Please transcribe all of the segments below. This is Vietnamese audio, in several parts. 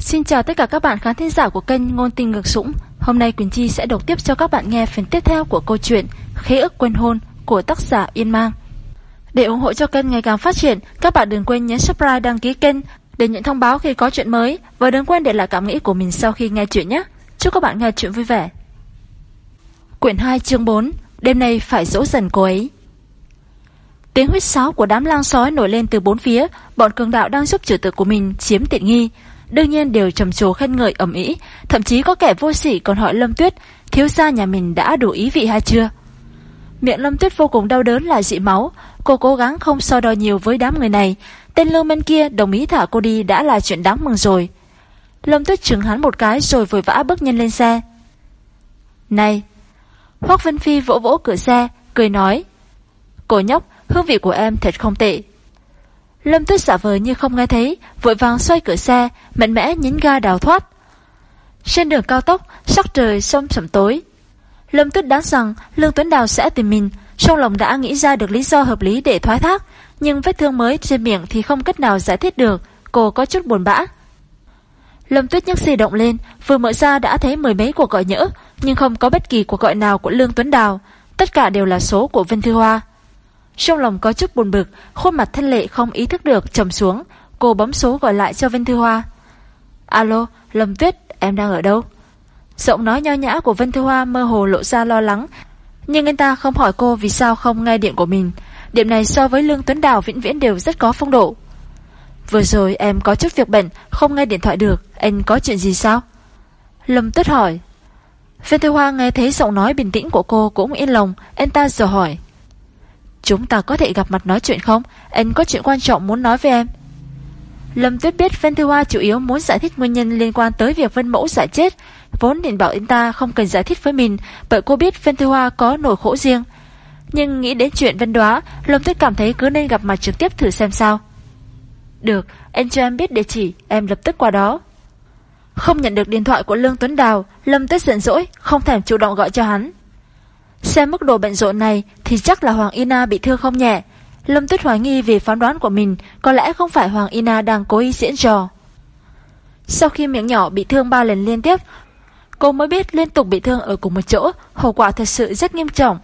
Xin chào tất cả các bạn khán thính giả của kênh Ngôn Tình Ngược Sũng. Hôm nay Quỳnh Chi sẽ đọc tiếp cho các bạn nghe phần tiếp theo của câu chuyện Khế ức quên hôn của tác giả Yên Mang. Để ủng hộ cho kênh ngày càng phát triển, các bạn đừng quên nhấn subscribe đăng ký kênh để nhận thông báo khi có chuyện mới và đừng quên để lại cảm nghĩ của mình sau khi nghe chuyện nhé. Chúc các bạn nghe chuyện vui vẻ. Quyển 2 chương 4 Đêm nay phải dỗ dần cô ấy Tiếng huyết sáo của đám lang sói nổi lên từ bốn phía Bọn cường đạo đang giúp chủ tử của mình chiếm tiện nghi Đương nhiên đều trầm trồ khen ngợi ẩm ý Thậm chí có kẻ vô sỉ còn hỏi Lâm Tuyết, Thiếu gia nhà mình đã đủ ý vị hay chưa? Miệng Lâm Tuyết vô cùng đau đớn là dị máu. Cô cố gắng không so đo nhiều với đám người này. Tên lưu bên kia, đồng ý thả cô đi đã là chuyện đáng mừng rồi. Lâm Tuyết trừng hắn một cái rồi vội vã bước nhân lên xe. Này! Hoác Vân Phi vỗ vỗ cửa xe, Cười nói, Cô nhóc, hương vị của em thật không tệ. Lâm Tuyết giả vờ như không nghe thấy, Vội vàng xoay cửa xe, Mạnh mẽ nhấn ga đào thoát. Trên đường cao tốc, Sắc trời sông sẩm tối. Lâm Tuyết đoán rằng Lương Tuấn Đào sẽ tìm mình, Trong lòng đã nghĩ ra được lý do hợp lý để thoái thác, Nhưng vết thương mới trên miệng Thì không cách nào giải thích được, Cô có chút buồn bã. Lâm Tuyết nhấc di động lên, Vừa mở ra đã thấy mười mấy cuộc gọi nhỡ, Nhưng không có bất kỳ cuộc gọi nào của Lương Tuấn Đào, Tất cả đều là số của Vân Thư Hoa. Trong lòng có chút buồn bực Khuôn mặt thân lệ không ý thức được trầm xuống Cô bấm số gọi lại cho Vân Thư Hoa. Alo, Lâm Tuyết, em đang ở đâu? Giọng nói nho nhã của Vân Thư Hoa mơ hồ lộ ra lo lắng Nhưng anh ta không hỏi cô vì sao không nghe điện của mình. Điểm này so với Lương Tuấn Đào vĩnh viễn đều rất có phong độ. Vừa rồi em có chút việc bận Không nghe điện thoại được Anh có chuyện gì sao? Lâm Tuyết hỏi. Vân Thư Hoa nghe thấy giọng nói bình tĩnh của cô Cũng yên lòng Anh ta giờ hỏi. Chúng ta có thể gặp mặt nói chuyện không? Anh có chuyện quan trọng muốn nói với em. Lâm Tuyết biết Vân Thư Hoa chủ yếu muốn giải thích nguyên nhân liên quan tới việc Vân Mẫu giải chết. Vốn định bảo anh ta không cần giải thích với mình Bởi cô biết Vân Thư Hoa có nỗi khổ riêng. Nhưng nghĩ đến chuyện Vân Đoá Lâm Tuyết cảm thấy cứ nên gặp mặt trực tiếp thử xem sao. Được, anh cho em biết địa chỉ Em lập tức qua đó. Không nhận được điện thoại của Lương Tuấn Đào Lâm Tuyết giận dỗi Không thèm chủ động gọi cho hắn. Xem mức độ bệnh rộn này Thì chắc là Hoàng Ina bị thương không nhẹ. Lâm Tuyết hoài nghi về phán đoán của mình, Có lẽ không phải Hoàng Ina đang cố ý diễn trò. Sau khi miệng nhỏ bị thương ba lần liên tiếp, Cô mới biết liên tục bị thương ở cùng một chỗ, Hậu quả thật sự rất nghiêm trọng.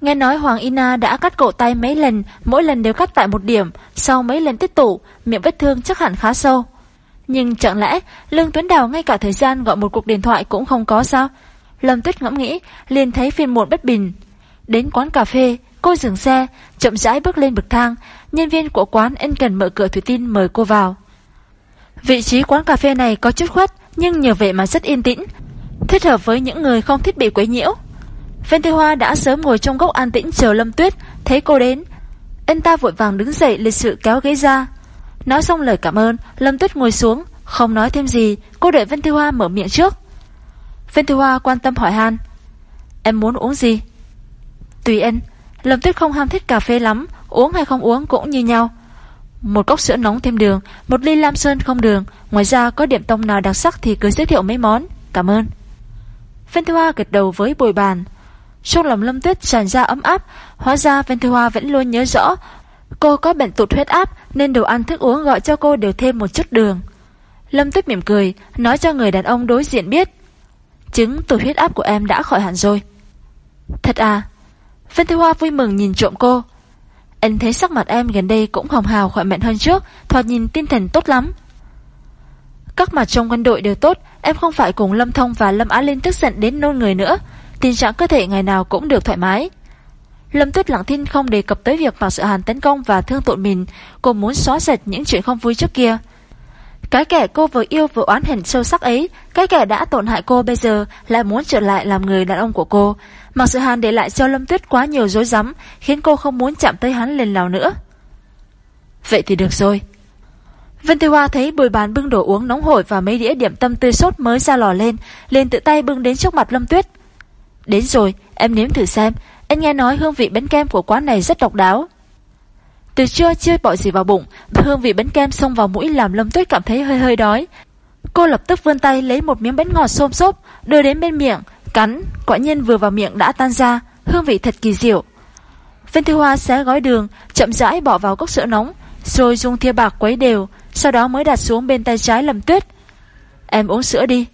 Nghe nói Hoàng Ina đã cắt cổ tay mấy lần, Mỗi lần đều cắt tại một điểm, Sau mấy lần tích tụ, Miệng vết thương chắc hẳn khá sâu. Nhưng chẳng lẽ Lương Tuấn Đào ngay cả thời gian gọi một cuộc điện thoại cũng không có sao? Lâm Tuyết ngẫm nghĩ, liền thấy phiền muộn bất bình. Đến quán cà phê, Cô dừng xe, Chậm rãi bước lên bậc thang. Nhân viên của quán ân cần mở cửa thủy tin mời cô vào. Vị trí quán cà phê này có chút khuất, Nhưng nhờ vậy mà rất yên tĩnh, Thích hợp với những người không thiết bị quấy nhiễu. Vân Thế Hoa đã sớm ngồi trong góc an tĩnh chờ Lâm Tuyết, Thấy cô đến. Anh ta vội vàng đứng dậy lịch sự kéo ghế ra. Nói xong lời cảm ơn, Lâm Tuyết ngồi xuống, Không nói thêm gì, Cô đợi Vân Thế Hoa mở miệng trước. Vân Thư Hoa quan tâm hỏi han. Em muốn uống gì? Tùy anh, Lâm Tuyết không ham thích cà phê lắm, Uống hay không uống cũng như nhau. Một cốc sữa nóng thêm đường, Một ly lam sơn không đường. Ngoài ra có điểm tông nào đặc sắc thì cứ giới thiệu mấy món. Cảm ơn. Vân Thư Hoa gật đầu với bồi bàn. Trong lòng Lâm Tuyết tràn ra ấm áp, Hóa ra Vân Thư Hoa vẫn luôn nhớ rõ. Cô có bệnh tụt huyết áp Nên đồ ăn thức uống gọi cho cô đều thêm một chút đường. Lâm Tuyết mỉm cười, Nói cho người đàn ông đối diện biết. Chứng từ huyết áp của em đã khỏi hẳn rồi. Thật à? Vân Thư Hoa vui mừng nhìn trộm cô. Anh thấy sắc mặt em gần đây cũng hồng hào khỏe mạnh hơn trước, Thoạt nhìn tinh thần tốt lắm. Các mặt trong quân đội đều tốt, Em không phải cùng Lâm Thông và Lâm Á Linh tức giận đến nôn người nữa. Tình trạng cơ thể ngày nào cũng được thoải mái. Lâm Tuyết lặng thinh không đề cập tới việc Mạc Sự Hàn tấn công và thương tổn mình. Cô muốn xóa sạch những chuyện không vui trước kia. Cái kẻ cô vừa yêu vừa oán hận sâu sắc ấy Cái kẻ đã tổn hại cô bây giờ Lại muốn trở lại làm người đàn ông của cô Mặc Sự Hàn để lại cho Lâm Tuyết quá nhiều dối rắm Khiến cô không muốn chạm tới hắn lần nào nữa Vậy thì được rồi Vân Tiêu Hoa thấy bồi bàn bưng đồ uống nóng hổi và mấy đĩa điểm tâm tươi sốt mới ra lò lên, liền tự tay bưng đến trước mặt Lâm Tuyết. Đến rồi, em nếm thử xem, anh nghe nói hương vị bánh kem của quán này rất độc đáo. Từ trưa chưa bỏ gì vào bụng, hương vị bánh kem xông vào mũi làm Lâm Tuyết cảm thấy hơi hơi đói. Cô lập tức vươn tay lấy một miếng bánh ngọt xôm xốp, đưa đến bên miệng, cắn, quả nhiên vừa vào miệng đã tan ra, hương vị thật kỳ diệu. Vân thư Hoa xé gói đường, chậm rãi bỏ vào cốc sữa nóng, rồi dùng thìa bạc quấy đều, sau đó mới đặt xuống bên tay trái Lâm Tuyết. em uống sữa đi.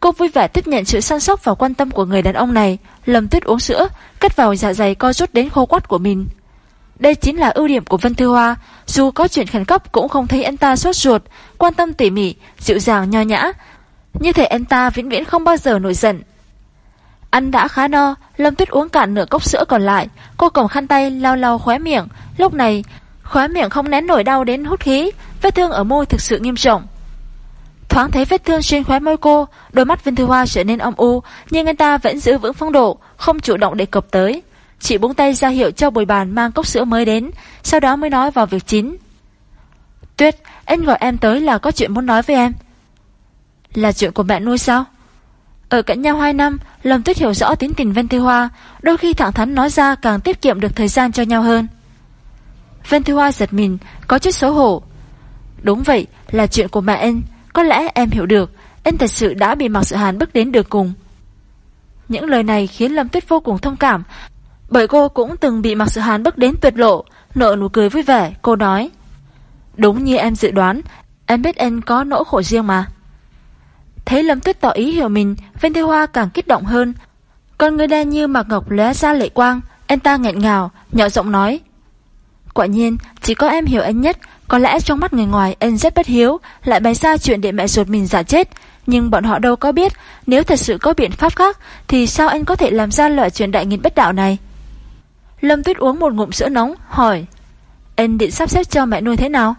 Cô vui vẻ tiếp nhận sự săn sóc và quan tâm của người đàn ông này. Lâm Tuyết uống sữa, cất vào dạ dày co rút đến khô quắt của mình. Đây chính là ưu điểm của Vân Thư Hoa, dù có chuyện khẩn cấp cũng không thấy anh ta sốt ruột, quan tâm tỉ mỉ, dịu dàng nho nhã. Như thể anh ta vĩnh viễn không bao giờ nổi giận. Ăn đã khá no, Lâm Tuyết uống cạn nửa cốc sữa còn lại, cô cầm khăn tay lau lau khóe miệng, lúc này khóe miệng không nén nổi đau đến hút khí, vết thương ở môi thực sự nghiêm trọng. Thoáng thấy vết thương trên khóe môi cô, đôi mắt Vân Thư Hoa trở nên âm u, nhưng anh ta vẫn giữ vững phong độ, không chủ động đề cập tới. Chị buông tay ra hiệu cho bồi bàn mang cốc sữa mới đến, sau đó mới nói vào việc chính. Tuyết, anh gọi em tới là có chuyện muốn nói với em. Là chuyện của mẹ nuôi sao? Ở cạnh nhau 2 năm, Lâm Tuyết hiểu rõ tính tình Vân Thư Hoa, đôi khi thẳng thắn nói ra càng tiết kiệm được thời gian cho nhau hơn. Vân Thư Hoa giật mình, có chút xấu hổ. Đúng vậy, là chuyện của mẹ anh, có lẽ em hiểu được, anh thật sự đã bị Mạc Sự Hàn bước đến đường cùng. Những lời này khiến Lâm Tuyết vô cùng thông cảm, bởi cô cũng từng bị Mạc Sự Hàn bước đến tuyệt lộ, nợ nụ cười vui vẻ, cô nói. Đúng như em dự đoán, em biết anh có nỗi khổ riêng mà. Thấy Lâm Tuyết tỏ ý hiểu mình, Vân Tiêu Hoa càng kích động hơn. Con người đen như Mạc Ngọc lóe ra lệ quang, anh ta nghẹn ngào, nhỏ giọng nói. Quả nhiên, chỉ có em hiểu anh nhất, có lẽ trong mắt người ngoài anh rất bất hiếu, lại bày ra chuyện để mẹ ruột mình giả chết. Nhưng bọn họ đâu có biết, nếu thật sự có biện pháp khác, thì sao anh có thể làm ra loại chuyện đại nghịch bất đạo này? Lâm Tuyết uống một ngụm sữa nóng, hỏi. Anh định sắp xếp cho mẹ nuôi thế nào?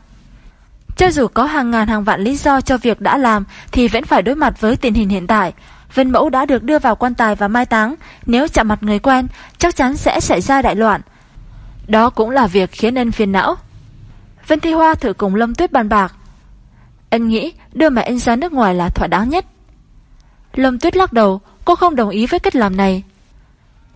Cho dù có hàng ngàn hàng vạn lý do cho việc đã làm thì vẫn phải đối mặt với tình hình hiện tại. Vân mẫu đã được đưa vào quan tài và mai táng, nếu chạm mặt người quen, chắc chắn sẽ xảy ra đại loạn. Đó cũng là việc khiến anh phiền não. Vân Thi Hoa thử cùng Lâm Tuyết bàn bạc. Anh nghĩ đưa mẹ anh ra nước ngoài là thỏa đáng nhất. Lâm Tuyết lắc đầu, cô không đồng ý với cách làm này.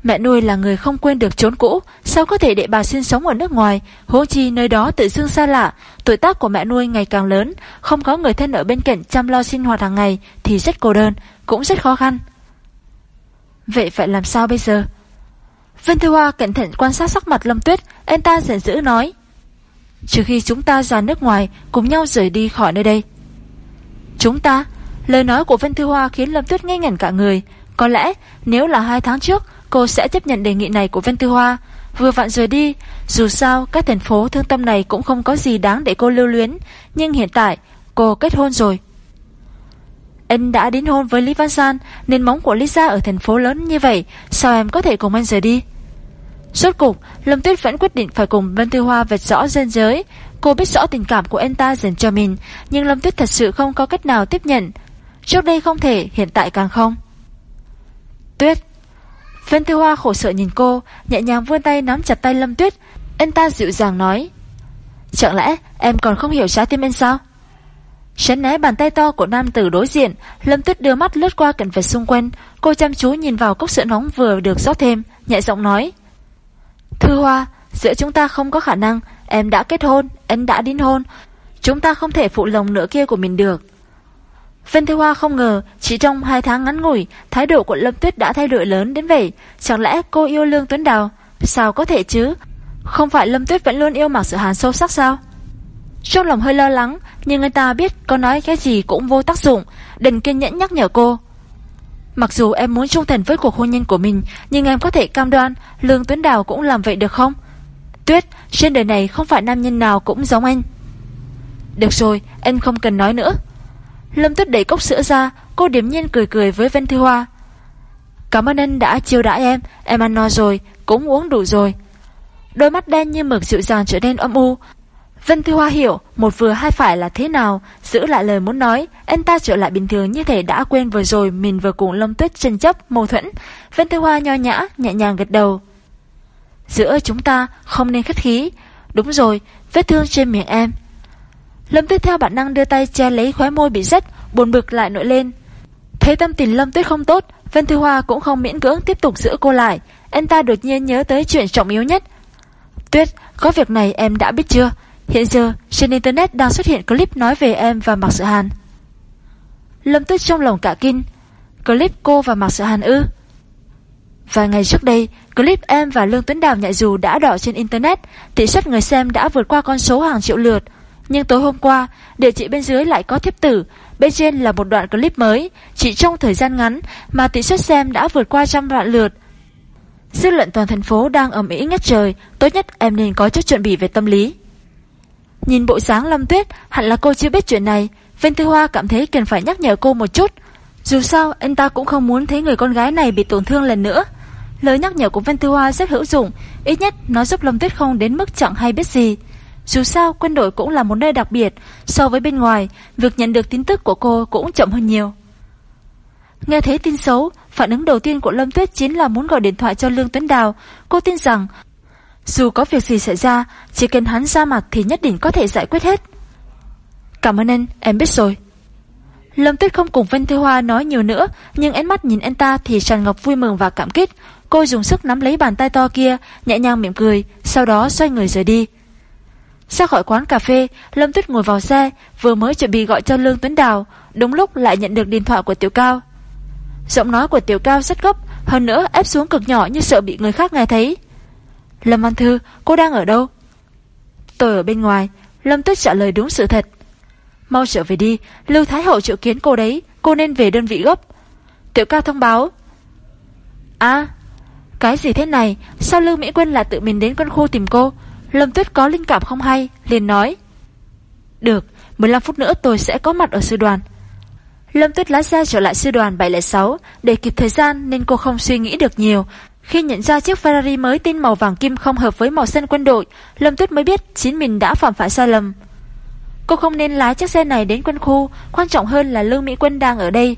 Mẹ nuôi là người không quên được trốn cũ, sao có thể để bà sinh sống ở nước ngoài, huống chi nơi đó tự dưng xa lạ, tuổi tác của mẹ nuôi ngày càng lớn, không có người thân ở bên cạnh chăm lo sinh hoạt hàng ngày thì rất cô đơn, cũng rất khó khăn. Vậy phải làm sao bây giờ? Vân Thư Hoa cẩn thận quan sát sắc mặt Lâm Tuyết, anh ta giận dữ nói. Trừ khi chúng ta ra nước ngoài, cùng nhau rời đi khỏi nơi đây. Chúng ta? Lời nói của Vân Thư Hoa khiến Lâm Tuyết ngây ngẩn cả người. Có lẽ, nếu là hai tháng trước, cô sẽ chấp nhận đề nghị này của Vân Tư Hoa. Vừa vặn rời đi, dù sao các thành phố thương tâm này cũng không có gì đáng để cô lưu luyến, nhưng hiện tại cô kết hôn rồi. Anh đã đến hôn với Lý Văn San nên móng của Lisa ở thành phố lớn như vậy, sao em có thể cùng anh rời đi? Rốt cục, Lâm Tuyết vẫn quyết định phải cùng Vân Tư Hoa vạch rõ dân giới. Cô biết rõ tình cảm của anh ta dành cho mình, nhưng Lâm Tuyết thật sự không có cách nào tiếp nhận. Trước đây không thể, hiện tại càng không. Tuyết, Vân Thư Hoa khổ sở nhìn cô, nhẹ nhàng vươn tay nắm chặt tay Lâm Tuyết. Anh ta dịu dàng nói. Chẳng lẽ em còn không hiểu trái tim anh sao? Tránh né bàn tay to của nam tử đối diện, Lâm Tuyết đưa mắt lướt qua cảnh vật xung quanh, cô chăm chú nhìn vào cốc sữa nóng vừa được rót thêm, nhẹ giọng nói. Thư Hoa, giữa chúng ta không có khả năng, em đã kết hôn, anh đã đính hôn, chúng ta không thể phụ lòng nửa kia của mình được. Vân Thế Hoa không ngờ, chỉ trong hai tháng ngắn ngủi, thái độ của Lâm Tuyết đã thay đổi lớn đến vậy. Chẳng lẽ cô yêu Lương Tuấn Đào? Sao có thể chứ? Không phải Lâm Tuyết vẫn luôn yêu Mạc Sự Hàn sâu sắc sao? Trong lòng hơi lo lắng, nhưng người ta biết có nói cái gì cũng vô tác dụng, đừng kiên nhẫn nhắc nhở cô. Mặc dù em muốn trung thành với cuộc hôn nhân của mình, nhưng em có thể cam đoan Lương Tuấn Đào cũng làm vậy được không? Tuyết, trên đời này không phải nam nhân nào cũng giống anh. Được rồi, anh không cần nói nữa. Lâm Tuyết đẩy cốc sữa ra, cô điểm nhiên cười cười với Vân Thư Hoa. Cảm ơn anh đã chiêu đãi em, em ăn no rồi, cũng uống đủ rồi. Đôi mắt đen như mực dịu dàng trở nên âm u. Vân Thư Hoa hiểu một vừa hai phải là thế nào, giữ lại lời muốn nói, anh ta trở lại bình thường như thể đã quên vừa rồi mình vừa cùng Lâm Tuyết tranh chấp, mâu thuẫn. Vân Thư Hoa nho nhã, nhẹ nhàng gật đầu. Giữa chúng ta không nên khách khí. Đúng rồi, vết thương trên miệng em Lâm Tuyết theo bản năng đưa tay che lấy khóe môi bị rách, buồn bực lại nổi lên. Thấy tâm tình Lâm Tuyết không tốt, Vân Thư Hoa cũng không miễn cưỡng tiếp tục giữ cô lại. Anh ta đột nhiên nhớ tới chuyện trọng yếu nhất. Tuyết, có việc này em đã biết chưa? Hiện giờ, trên Internet đang xuất hiện clip nói về em và Mạc Sự Hàn. Lâm Tuyết trong lòng cả kinh. Clip cô và Mạc Sự Hàn ư? Vài ngày trước đây, clip em và Lương Tuấn Đào nhạy dù đã đỏ trên Internet, tỷ suất người xem đã vượt qua con số hàng triệu lượt. Nhưng tối hôm qua, địa chỉ bên dưới lại có thiếp tử, bên trên là một đoạn clip mới, chỉ trong thời gian ngắn mà tỷ suất xem đã vượt qua trăm vạn lượt. Dư luận toàn thành phố đang ẩm ý ngất trời, tốt nhất em nên có chút chuẩn bị về tâm lý. Nhìn bộ dáng Lâm Tuyết, hẳn là cô chưa biết chuyện này, vân Tư Hoa cảm thấy cần phải nhắc nhở cô một chút. Dù sao, anh ta cũng không muốn thấy người con gái này bị tổn thương lần nữa. Lời nhắc nhở của vân Tư Hoa rất hữu dụng, ít nhất nó giúp Lâm Tuyết không đến mức chẳng hay biết gì. Dù sao, quân đội cũng là một nơi đặc biệt, so với bên ngoài, việc nhận được tin tức của cô cũng chậm hơn nhiều. Nghe thấy tin xấu, phản ứng đầu tiên của Lâm Tuyết chính là muốn gọi điện thoại cho Lương Tuấn Đào. Cô tin rằng, dù có việc gì xảy ra, chỉ cần hắn ra mặt thì nhất định có thể giải quyết hết. Cảm ơn anh, em biết rồi. Lâm Tuyết không cùng Vân Thư Hoa nói nhiều nữa, nhưng ánh mắt nhìn anh ta thì tràn ngập vui mừng và cảm kích. Cô dùng sức nắm lấy bàn tay to kia, nhẹ nhàng mỉm cười, sau đó xoay người rời đi. Ra khỏi quán cà phê, Lâm Tuyết ngồi vào xe, vừa mới chuẩn bị gọi cho Lương Tuấn Đào, đúng lúc lại nhận được điện thoại của Tiểu Cao. Giọng nói của Tiểu Cao rất gấp, hơn nữa ép xuống cực nhỏ như sợ bị người khác nghe thấy. Lâm Văn Thư, cô đang ở đâu? Tôi ở bên ngoài, Lâm Tuyết trả lời đúng sự thật. Mau trở về đi, Lưu Thái Hậu triệu kiến cô đấy, cô nên về đơn vị gấp. Tiểu Cao thông báo. À, cái gì thế này, sao Lưu Mỹ Quân lại tự mình đến quân khu tìm cô? Lâm Tuyết có linh cảm không hay, liền nói. Được, 15 phút nữa tôi sẽ có mặt ở sư đoàn. Lâm Tuyết lái xe trở lại sư đoàn 706 để kịp thời gian nên cô không suy nghĩ được nhiều. Khi nhận ra chiếc Ferrari mới tin màu vàng kim không hợp với màu xanh quân đội, Lâm Tuyết mới biết chính mình đã phạm phải sai lầm. Cô không nên lái chiếc xe này đến quân khu, quan trọng hơn là Lương Mỹ Quân đang ở đây.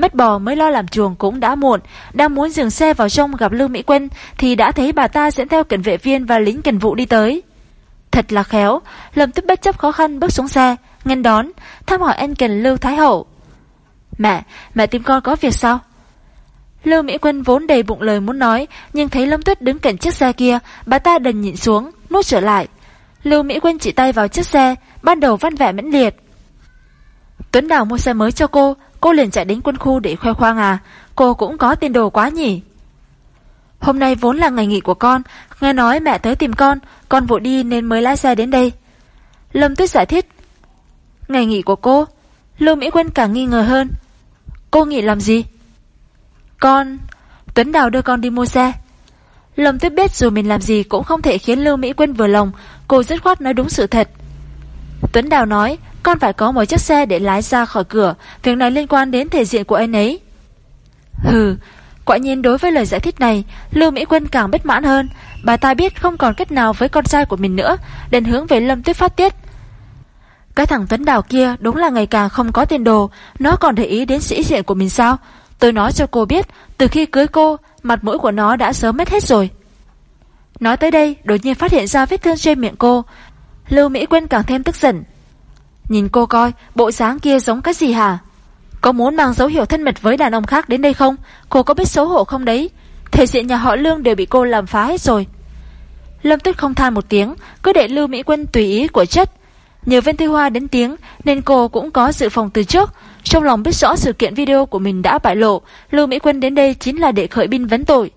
Mất bò mới lo làm chuồng cũng đã muộn, đang muốn dừng xe vào trong gặp Lưu Mỹ Quân thì đã thấy bà ta dẫn theo cảnh vệ viên và lính cảnh vụ đi tới. Thật là khéo, Lâm Tuyết bất chấp khó khăn bước xuống xe, ngăn đón, thăm hỏi anh cần Lưu Thái Hậu. Mẹ, mẹ tìm con có việc sao? Lưu Mỹ Quân vốn đầy bụng lời muốn nói, nhưng thấy Lâm Tuyết đứng cạnh chiếc xe kia, bà ta đành nhịn xuống, nuốt trở lại. Lưu Mỹ Quân chỉ tay vào chiếc xe, ban đầu văn vẻ mẫn liệt. Tuấn Đào mua xe mới cho cô, cô liền chạy đến quân khu để khoe khoang à, cô cũng có tiền đồ quá nhỉ. Hôm nay vốn là ngày nghỉ của con, nghe nói mẹ tới tìm con, con vội đi nên mới lái xe đến đây. Lâm Tuyết giải thích. Ngày nghỉ của cô? Lưu Mỹ Quân càng nghi ngờ hơn. Cô nghỉ làm gì? Con... Tuấn Đào đưa con đi mua xe. Lâm Tuyết biết dù mình làm gì cũng không thể khiến Lưu Mỹ Quân vừa lòng, cô dứt khoát nói đúng sự thật. Tuấn Đào nói, con phải có một chiếc xe để lái ra khỏi cửa, việc này liên quan đến thể diện của anh ấy. Hừ, quả nhiên đối với lời giải thích này, Lưu Mỹ Quân càng bất mãn hơn, bà ta biết không còn cách nào với con trai của mình nữa, đền hướng về Lâm Tuyết phát tiết. Cái thằng Tuấn Đào kia đúng là ngày càng không có tiền đồ, nó còn để ý đến sĩ diện của mình sao? Tôi nói cho cô biết, từ khi cưới cô, mặt mũi của nó đã sớm mất hết rồi. Nói tới đây, đột nhiên phát hiện ra vết thương trên miệng cô. Lưu Mỹ Quân càng thêm tức giận. Nhìn cô coi, bộ dáng kia giống cái gì hả? Có muốn mang dấu hiệu thân mật với đàn ông khác đến đây không? Cô có biết xấu hổ không đấy? Thể diện nhà họ Lương đều bị cô làm phá hết rồi. Lâm Tuyết không than một tiếng, cứ để Lưu Mỹ Quân tùy ý của chất. Nhờ Vân Thư Hoa đến tiếng nên cô cũng có dự phòng từ trước. Trong lòng biết rõ sự kiện video của mình đã bại lộ, Lưu Mỹ Quân đến đây chính là để khởi binh vấn tội.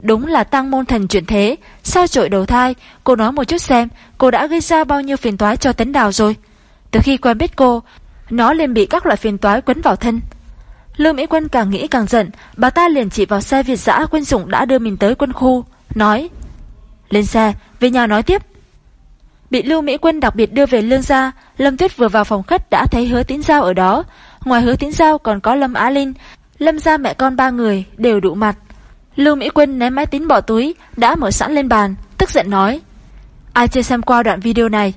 Đúng là tăng môn thần chuyển thế, sao trội đầu thai, cô nói một chút xem, cô đã gây ra bao nhiêu phiền toái cho tấn đào rồi. Từ khi quen biết cô, nó liền bị các loại phiền toái quấn vào thân. Lưu Mỹ Quân càng nghĩ càng giận, bà ta liền chỉ vào xe Việt dã quân dụng đã đưa mình tới quân khu, nói Lên xe, về nhà nói tiếp. Bị Lưu Mỹ Quân đặc biệt đưa về lương gia, Lâm Tuyết vừa vào phòng khách đã thấy hứa tín giao ở đó. Ngoài hứa tín giao còn có Lâm Á Linh, Lâm gia mẹ con ba người đều đụ mặt. Lưu Mỹ Quân ném máy tính bỏ túi, đã mở sẵn lên bàn, tức giận nói. Ai chưa xem qua đoạn video này?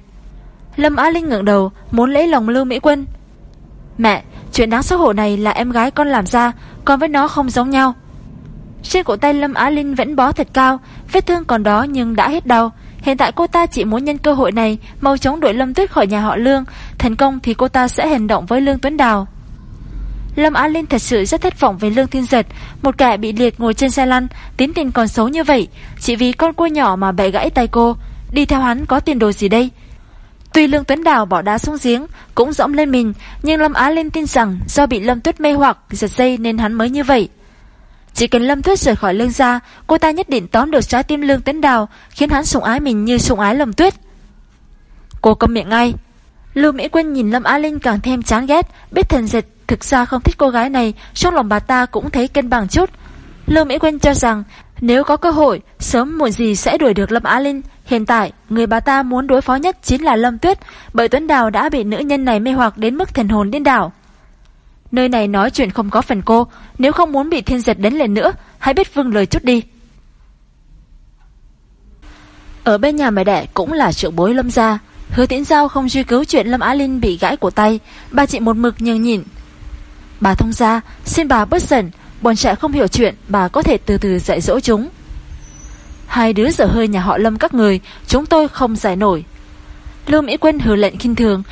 Lâm Á Linh ngẩng đầu, muốn lấy lòng Lưu Mỹ Quân. Mẹ, chuyện đáng xấu hổ này là em gái con làm ra, con với nó không giống nhau. Trên cổ tay Lâm Á Linh vẫn bó thật cao, vết thương còn đó nhưng đã hết đau. Hiện tại cô ta chỉ muốn nhân cơ hội này mau chóng đuổi Lâm Tuyết khỏi nhà họ Lương, thành công thì cô ta sẽ hành động với Lương Tuấn Đào. Lâm Á Linh thật sự rất thất vọng với Lương Thiên Giật, một kẻ bị liệt ngồi trên xe lăn, tín tình còn xấu như vậy, chỉ vì con cua nhỏ mà bẻ gãy tay cô, đi theo hắn có tiền đồ gì đây? Tuy Lương Tuấn Đào bỏ đá xuống giếng, cũng dõng lên mình, nhưng Lâm Á Linh tin rằng do bị Lâm Tuyết mê hoặc, giật dây nên hắn mới như vậy. Chỉ cần Lâm Tuyết rời khỏi lương gia, cô ta nhất định tóm được trái tim Lương Tuấn Đào, khiến hắn sủng ái mình như sủng ái Lâm Tuyết. Cô câm miệng ngay. Lưu Mỹ Quân nhìn Lâm Á Linh càng thêm chán ghét, biết thần dịch thực ra không thích cô gái này, trong lòng bà ta cũng thấy cân bằng chút. Lưu Mỹ Quân cho rằng nếu có cơ hội, sớm muộn gì sẽ đuổi được Lâm Á Linh. Hiện tại, người bà ta muốn đối phó nhất chính là Lâm Tuyết, bởi Tuấn Đào đã bị nữ nhân này mê hoặc đến mức thần hồn điên đảo. Nơi này nói chuyện không có phần cô, nếu không muốn bị thiên giật đến lần nữa, hãy biết vương lời chút đi. Ở bên nhà mẹ đẻ cũng là trưởng bối Lâm gia, Hứa Tiễn Giao không truy cứu chuyện Lâm Á Linh bị gãy cổ tay, bà chị một mực nhường nhịn. Bà thông gia, xin bà bớt giận, bọn trẻ không hiểu chuyện, bà có thể từ từ dạy dỗ chúng. Hai đứa dở hơi nhà họ Lâm các người, chúng tôi không giải nổi. Lưu Mỹ Quân hứa lệnh khinh thường,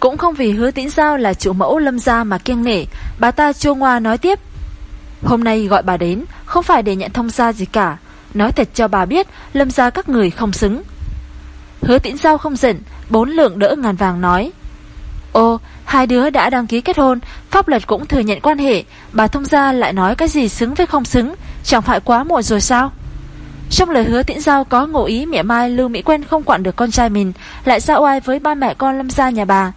cũng không vì hứa tĩnh giao là chủ mẫu Lâm gia mà kiêng nể, bà ta chua ngoa nói tiếp. Hôm nay gọi bà đến, không phải để nhận thông gia gì cả, nói thật cho bà biết, Lâm gia các người không xứng. Hứa tĩnh giao không giận, bốn lượng đỡ ngàn vàng nói. Ô, hai đứa đã đăng ký kết hôn, pháp luật cũng thừa nhận quan hệ, bà thông gia lại nói cái gì xứng với không xứng, chẳng phải quá muộn rồi sao? Trong lời hứa tiễn giao có ngộ ý mẹ mai Lưu Mỹ quân không quản được con trai mình, lại ra oai với ba mẹ con lâm gia nhà bà.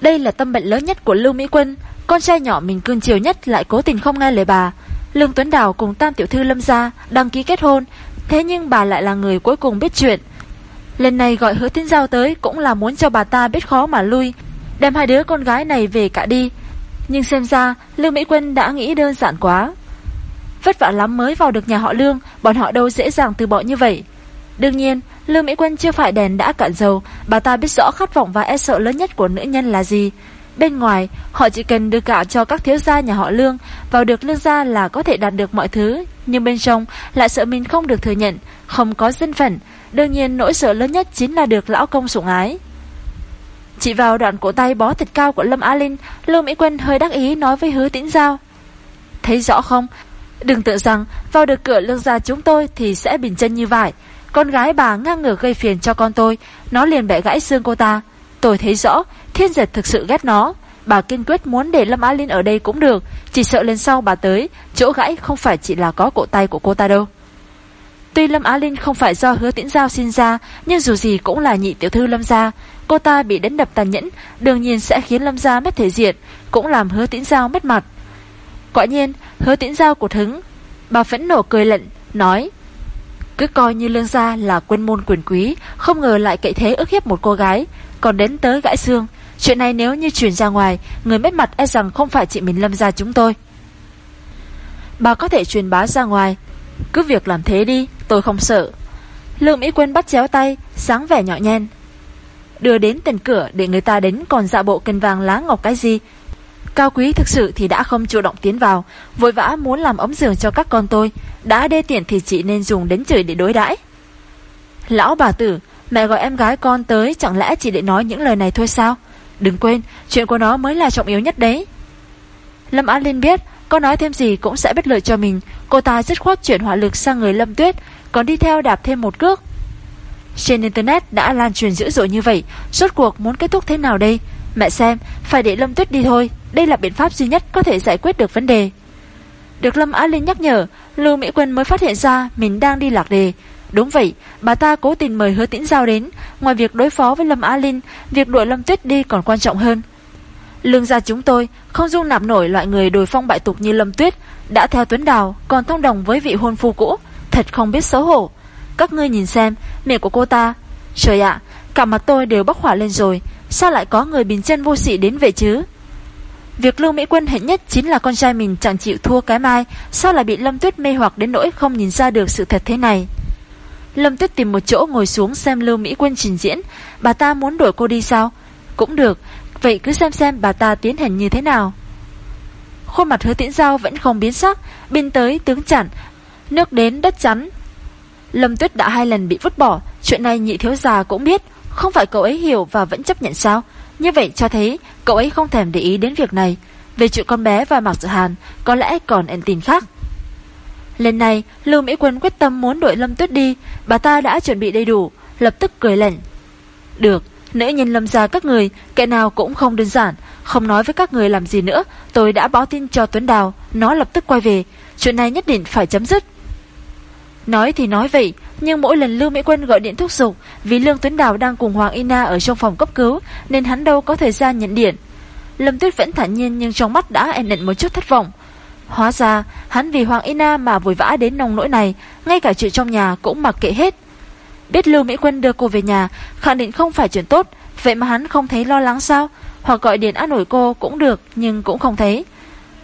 Đây là tâm bệnh lớn nhất của Lưu Mỹ Quân, con trai nhỏ mình cương chiều nhất lại cố tình không nghe lời bà. Lương Tuấn Đào cùng tam tiểu thư lâm gia đăng ký kết hôn, thế nhưng bà lại là người cuối cùng biết chuyện. Lần này gọi hứa tiễn giao tới cũng là muốn cho bà ta biết khó mà lui, đem hai đứa con gái này về cả đi. Nhưng xem ra lưu Mỹ Quân đã nghĩ đơn giản quá. Vất vả lắm mới vào được nhà họ Lương, bọn họ đâu dễ dàng từ bỏ như vậy. Đương nhiên, Lương Mỹ Quân chưa phải đèn đã cạn dầu, bà ta biết rõ khát vọng và e sợ lớn nhất của nữ nhân là gì. Bên ngoài, họ chỉ cần đưa gạo cho các thiếu gia nhà họ Lương, vào được lương gia là có thể đạt được mọi thứ, nhưng bên trong lại sợ mình không được thừa nhận, không có dân phận. Đương nhiên nỗi sợ lớn nhất chính là được lão công sủng ái. Chỉ vào đoạn cổ tay bó thịt cao của Lâm Á Linh, Lương Mỹ Quân hơi đắc ý nói với hứa tĩnh giao. Thấy rõ không? Đừng tự rằng vào được cửa lương gia chúng tôi thì sẽ bình chân như vậy. Con gái bà ngang ngược gây phiền cho con tôi, nó liền bẻ gãy xương cô ta. Tôi thấy rõ, thiên giật thực sự ghét nó. Bà kiên quyết muốn để Lâm Á Linh ở đây cũng được, chỉ sợ lên sau bà tới, chỗ gãy không phải chỉ là có cổ tay của cô ta đâu. Tuy Lâm Á Linh không phải do hứa tiễn giao sinh ra, nhưng dù gì cũng là nhị tiểu thư Lâm gia. Cô ta bị đánh đập tàn nhẫn, đương nhiên sẽ khiến Lâm gia mất thể diện, cũng làm hứa tiễn giao mất mặt. Quả nhiên, hứa tiễn giao cột hứng. Bà phẫn nổ cười lệnh, nói Cứ coi như lương gia là quân môn quyền quý, không ngờ lại cậy thế ức hiếp một cô gái, còn đến tới gãi xương. Chuyện này nếu như truyền ra ngoài, người mất mặt e rằng không phải chị mình lâm gia chúng tôi. Bà có thể truyền bá ra ngoài, cứ việc làm thế đi, tôi không sợ. Lương Mỹ Quân bắt chéo tay, sáng vẻ nhỏ nhen. Đưa đến tiền cửa để người ta đến còn dạ bộ cân vàng lá ngọc cái gì, Cao quý thực sự thì đã không chủ động tiến vào, vội vã muốn làm ấm giường cho các con tôi, đã đê tiện thì chị nên dùng đến chửi để đối đãi. Lão bà tử, mẹ gọi em gái con tới chẳng lẽ chỉ để nói những lời này thôi sao? Đừng quên, chuyện của nó mới là trọng yếu nhất đấy. Lâm An Linh biết, có nói thêm gì cũng sẽ bất lợi cho mình, cô ta dứt khoát chuyển hỏa lực sang người Lâm Tuyết, còn đi theo đạp thêm một cước. Trên Internet đã lan truyền dữ dội như vậy, rốt cuộc muốn kết thúc thế nào đây? Mẹ xem, phải để Lâm Tuyết đi thôi, đây là biện pháp duy nhất có thể giải quyết được vấn đề. Được Lâm Á Linh nhắc nhở, Lưu Mỹ Quân mới phát hiện ra mình đang đi lạc đề. Đúng vậy, bà ta cố tình mời hứa tĩnh giao đến, ngoài việc đối phó với Lâm Á Linh, việc đuổi Lâm Tuyết đi còn quan trọng hơn. Lương gia chúng tôi không dung nạp nổi loại người đồi phong bại tục như Lâm Tuyết, đã theo Tuấn Đào, còn thông đồng với vị hôn phu cũ, thật không biết xấu hổ. Các ngươi nhìn xem, miệng của cô ta. Trời ạ, cả mặt tôi đều bốc hỏa lên rồi, sao lại có người bình chân vô sĩ đến vậy chứ? Việc Lưu Mỹ Quân hạnh nhất chính là con trai mình chẳng chịu thua cái mai, sao lại bị Lâm Tuyết mê hoặc đến nỗi không nhìn ra được sự thật thế này. Lâm Tuyết tìm một chỗ ngồi xuống xem Lưu Mỹ Quân trình diễn, bà ta muốn đuổi cô đi sao? Cũng được, vậy cứ xem xem bà ta tiến hành như thế nào. Khuôn mặt hứa tiễn giao vẫn không biến sắc, bên tới tướng chặn, nước đến đất chắn. Lâm Tuyết đã hai lần bị vứt bỏ, chuyện này nhị thiếu già cũng biết, không phải cậu ấy hiểu và vẫn chấp nhận sao? Như vậy cho thấy cậu ấy không thèm để ý đến việc này. Về chuyện con bé và Mạc Dự Hàn, có lẽ còn ẩn tin khác. Lần này, Lưu Mỹ Quân quyết tâm muốn đuổi Lâm Tuyết đi, bà ta đã chuẩn bị đầy đủ, lập tức cười lệnh. Được, nữ nhân lâm gia các người, kẻ nào cũng không đơn giản, không nói với các người làm gì nữa, tôi đã báo tin cho Tuấn Đào, nó lập tức quay về, chuyện này nhất định phải chấm dứt. Nói thì nói vậy, nhưng mỗi lần Lưu Mỹ Quân gọi điện thúc giục, Vì Lương Tuấn Đào đang cùng Hoàng Ina ở trong phòng cấp cứu, Nên hắn đâu có thời gian nhận điện. Lâm Tuyết vẫn thản nhiên nhưng trong mắt đã ẩn nịnh một chút thất vọng. Hóa ra, hắn vì Hoàng Ina mà vội vã đến nông nỗi này, Ngay cả chuyện trong nhà cũng mặc kệ hết. Biết Lưu Mỹ Quân đưa cô về nhà, Khẳng định không phải chuyện tốt, Vậy mà hắn không thấy lo lắng sao? Hoặc gọi điện an ủi cô cũng được, Nhưng cũng không thấy.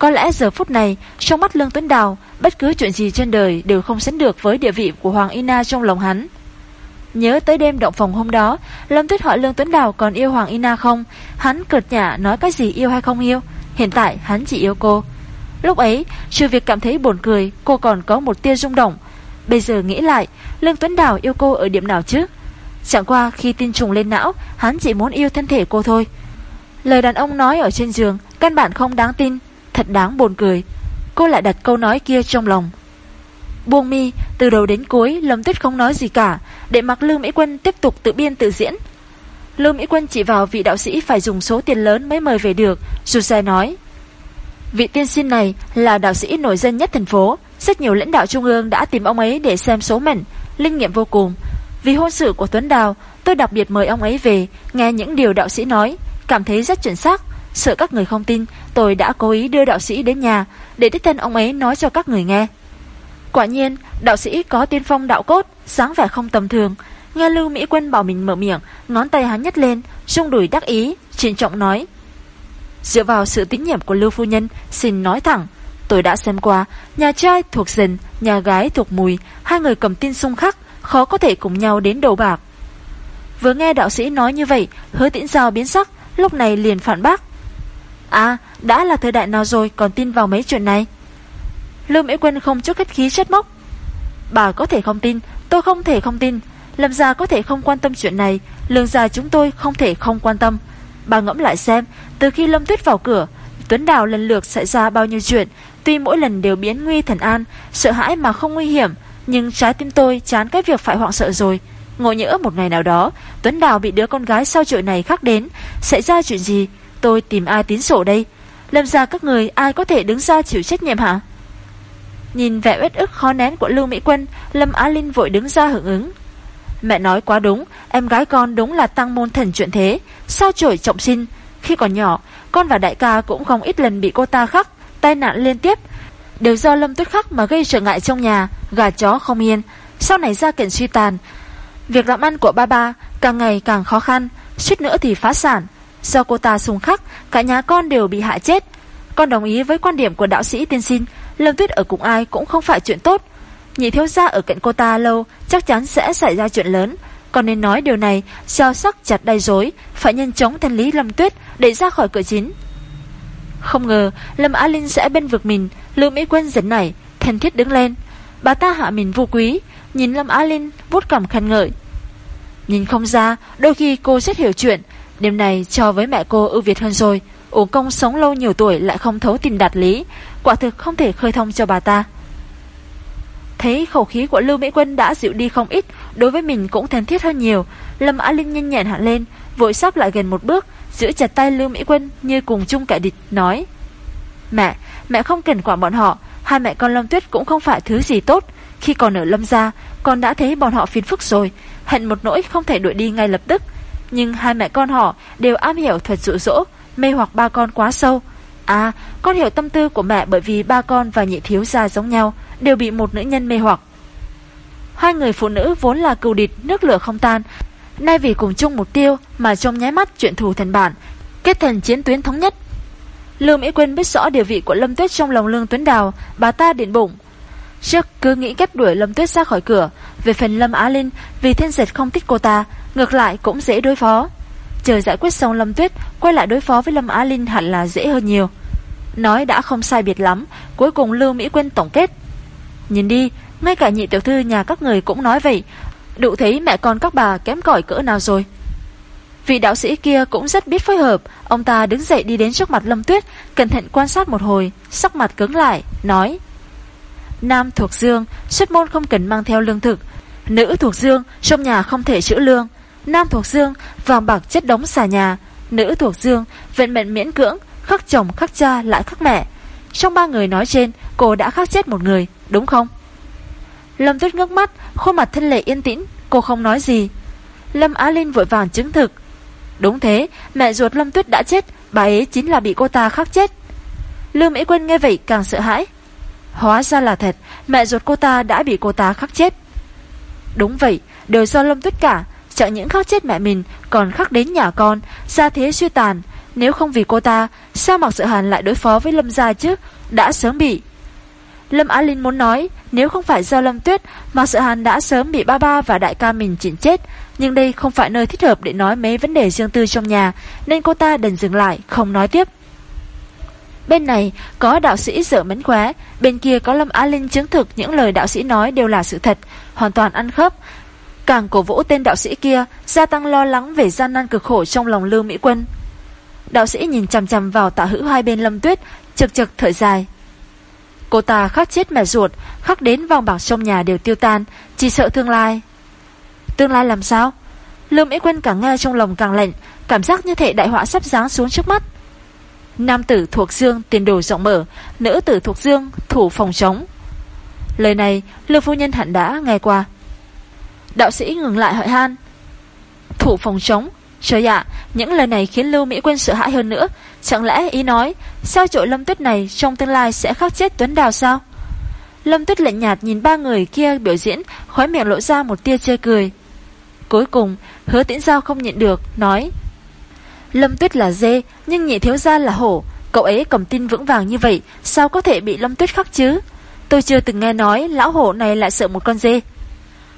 Có lẽ giờ phút này, Trong mắt Lương Tuấn Đào, Bất cứ chuyện gì trên đời đều không sánh được với địa vị của Hoàng Ina trong lòng hắn. Nhớ tới đêm động phòng hôm đó, Lâm Tuyết hỏi Lương Tuấn Đào còn yêu Hoàng Ina không? Hắn cợt nhả nói cái gì yêu hay không yêu? Hiện tại, hắn chỉ yêu cô. Lúc ấy trừ việc cảm thấy buồn cười, Cô còn có một tia rung động. Bây giờ nghĩ lại, Lương Tuấn Đào yêu cô ở điểm nào chứ? Chẳng qua khi tin trùng lên não, Hắn chỉ muốn yêu thân thể cô thôi. Lời đàn ông nói ở trên giường Căn bản không đáng tin. Thật đáng buồn cười. Cô lại đặt câu nói kia trong lòng. Buông mi, từ đầu đến cuối, Lâm Tuyết không nói gì cả, Để mặc Lưu Mỹ Quân tiếp tục tự biên tự diễn. Lưu Mỹ Quân chỉ vào vị đạo sĩ Phải dùng số tiền lớn mới mời về được Rụt xe nói, Vị tiên sinh này là đạo sĩ nổi danh nhất thành phố, Rất nhiều lãnh đạo trung ương đã tìm ông ấy để xem số mệnh, Linh nghiệm vô cùng. Vì hôn sự của Tuấn Đào, Tôi đặc biệt mời ông ấy về, Nghe những điều đạo sĩ nói, Cảm thấy rất chuẩn xác. Sợ các người không tin, Tôi đã cố ý đưa đạo sĩ đến nhà, Để đích thân ông ấy nói cho các người nghe. Quả nhiên, đạo sĩ có tiên phong đạo cốt sáng vẻ không tầm thường. Nghe Lưu Mỹ Quân bảo mình mở miệng, Ngón tay hắn nhấc lên, Rung đùi đắc ý, Trịnh trọng nói. Dựa vào sự tín nhiệm của Lưu Phu Nhân, Xin nói thẳng, Tôi đã xem qua, Nhà trai thuộc dần Nhà gái thuộc mùi, Hai người cầm tin xung khắc, Khó có thể cùng nhau đến đầu bạc. Vừa nghe đạo sĩ nói như vậy, Hứa tĩnh giao biến sắc, Lúc này liền phản bác. À đã là thời đại nào rồi còn tin vào mấy chuyện này? Lưu Mỹ Quân không chút khách khí chất móc. Bà có thể không tin, Tôi không thể không tin. Lâm gia có thể không quan tâm chuyện này, Lương gia chúng tôi không thể không quan tâm. Bà ngẫm lại xem, Từ khi Lâm Tuyết vào cửa, Tuấn Đào lần lượt xảy ra bao nhiêu chuyện, Tuy mỗi lần đều biến nguy thần an, Sợ hãi mà không nguy hiểm, Nhưng trái tim tôi chán cái việc phải hoảng sợ rồi. Ngộ nhỡ một ngày nào đó, Tuấn Đào bị đứa con gái sau chuyện này khác đến, Xảy ra chuyện gì Tôi tìm ai tín sổ đây? Lâm ra các người ai có thể đứng ra chịu trách nhiệm hả? Nhìn vẻ uất ức khó nén của Lưu Mỹ Quân, Lâm Á Linh vội đứng ra hưởng ứng. Mẹ nói quá đúng, Em gái con đúng là tăng môn thần chuyện thế, Sao trổi trọng sinh? Khi còn nhỏ, Con và đại ca cũng không ít lần bị cô ta khắc, Tai nạn liên tiếp. Đều do Lâm Tuyết khắc mà gây trở ngại trong nhà, Gà chó không yên. Sau này ra kiện suy tàn, Việc làm ăn của ba ba càng ngày càng khó khăn, Suýt nữa thì phá sản. Do cô ta xung khắc Cả nhà con đều bị hạ chết. Con đồng ý với quan điểm của đạo sĩ tiên sinh Lâm Tuyết ở cùng ai cũng không phải chuyện tốt. Nhị thiếu gia ở cạnh cô ta lâu Chắc chắn sẽ xảy ra chuyện lớn. Còn nên nói điều này Do sắc chặt đầy rối, Phải nhanh chóng thanh lý Lâm Tuyết Để ra khỏi cửa chính. Không ngờ Lâm Á Linh sẽ bên vực mình Lưu Mỹ Quân dẫn này Thân thiết đứng lên. Bà ta hạ mình vô quý Nhìn Lâm Á Linh vút cằm khen ngợi. Nhìn không ra Đôi khi cô rất hiểu chuyện Đêm này cho với mẹ cô ưu việt hơn rồi. Uống công sống lâu nhiều tuổi lại không thấu tình đạt lý. Quả thực không thể khơi thông cho bà ta. Thấy khẩu khí của Lưu Mỹ Quân đã dịu đi không ít Đối với mình cũng thân thiết hơn nhiều. Lâm Á Linh nhanh nhẹn hẳn lên Vội sắp lại gần một bước Giữ chặt tay Lưu Mỹ Quân như cùng chung kẻ địch Nói Mẹ, mẹ không cần quản bọn họ. Hai mẹ con Lâm Tuyết cũng không phải thứ gì tốt. Khi còn ở Lâm gia Con đã thấy bọn họ phiền phức rồi. Hận một nỗi không thể đuổi đi ngay lập tức. Nhưng hai mẹ con họ đều am hiểu thuật dụ dỗ, Mê hoặc ba con quá sâu. À con hiểu tâm tư của mẹ Bởi vì ba con và nhị thiếu gia giống nhau, Đều bị một nữ nhân mê hoặc. Hai người phụ nữ vốn là cừu địch, Nước lửa không tan. Nay vì cùng chung mục tiêu Mà trong nháy mắt chuyện thù thần bản Kết thành chiến tuyến thống nhất. Lương Mỹ Quyên biết rõ địa vị của Lâm Tuyết trong lòng Lương Tuấn Đào, Bà ta điện bụng. Trước cứ nghĩ cách đuổi Lâm Tuyết ra khỏi cửa, Về phần Lâm Á Linh Vì thiên giật không thích cô ta Ngược lại cũng dễ đối phó. Chờ giải quyết xong Lâm Tuyết, Quay lại đối phó với Lâm Á Linh hẳn là dễ hơn nhiều. Nói đã không sai biệt lắm, Cuối cùng Lưu Mỹ Quyên tổng kết. Nhìn đi, Ngay cả nhị tiểu thư nhà các người cũng nói vậy. Đủ thấy mẹ con các bà kém cỏi cỡ nào rồi. Vị đạo sĩ kia cũng rất biết phối hợp. Ông ta đứng dậy đi đến trước mặt Lâm Tuyết, Cẩn thận quan sát một hồi, Sắc mặt cứng lại, Nói. Nam thuộc dương, Xuất môn không cần mang theo lương thực. Nữ thuộc dương, Trong nhà không thể chữ lương. Nam thuộc dương Vàng bạc chất đống xà nhà Nữ thuộc dương Vận mệnh miễn cưỡng Khắc chồng khắc cha lại khắc mẹ Trong ba người nói trên Cô đã khắc chết một người Đúng không Lâm Tuyết ngước mắt, khuôn mặt thân lệ yên tĩnh, cô không nói gì. Lâm Á Linh vội vàng chứng thực. Đúng thế, mẹ ruột Lâm Tuyết đã chết, bà ấy chính là bị cô ta khắc chết. Lưu Mỹ Quân nghe vậy càng sợ hãi. Hóa ra là thật, mẹ ruột cô ta đã bị cô ta khắc chết. Đúng vậy, đều do Lâm Tuyết cả, chẳng những khắc chết mẹ mình, còn khắc đến nhà con, gia thế suy tàn. Nếu không vì cô ta, sao Mạc Sự Hàn lại đối phó với Lâm gia chứ? Đã sớm bị. Lâm Á Linh muốn nói, nếu không phải do Lâm Tuyết, Mạc Sự Hàn đã sớm bị ba ba và đại ca mình chỉnh chết. Nhưng đây không phải nơi thích hợp để nói mấy vấn đề riêng tư trong nhà, nên cô ta đành dừng lại, không nói tiếp. Bên này có đạo sĩ dở mến khóe, bên kia có Lâm Á Linh chứng thực những lời đạo sĩ nói đều là sự thật, hoàn toàn ăn khớp. Càng cổ vũ tên đạo sĩ kia, gia tăng lo lắng về gian nan cực khổ trong lòng Lưu Mỹ Quân. Đạo sĩ nhìn chằm chằm vào tạ hữu hai bên Lâm Tuyết, chực chực thở dài. Cô ta khắc chết mẹ ruột, khắc đến vòng bạc trong nhà đều tiêu tan, chỉ sợ tương lai. Tương lai làm sao? Lưu Mỹ Quân càng nghe trong lòng càng lạnh, cảm giác như thể đại họa sắp giáng xuống trước mắt. Nam tử thuộc dương tiền đồ rộng mở, nữ tử thuộc dương thủ phòng chống. Lời này Lưu Phu Nhân hẳn đã nghe qua. Đạo sĩ ngừng lại hỏi han. Thủ phòng chống, trời ạ, những lời này khiến Lưu Mỹ Quân sợ hãi hơn nữa. Chẳng lẽ ý nói, sao chỗ Lâm Tuyết này trong tương lai sẽ khắc chết Tuấn Đào sao? Lâm Tuyết lạnh nhạt nhìn ba người kia biểu diễn, khói miệng lộ ra một tia chê cười. Cuối cùng, hứa tiễn giao không nhịn được, nói Lâm Tuyết là dê, nhưng nhị thiếu gia là hổ. Cậu ấy cầm tin vững vàng như vậy, sao có thể bị Lâm Tuyết khắc chứ? Tôi chưa từng nghe nói lão hổ này lại sợ một con dê.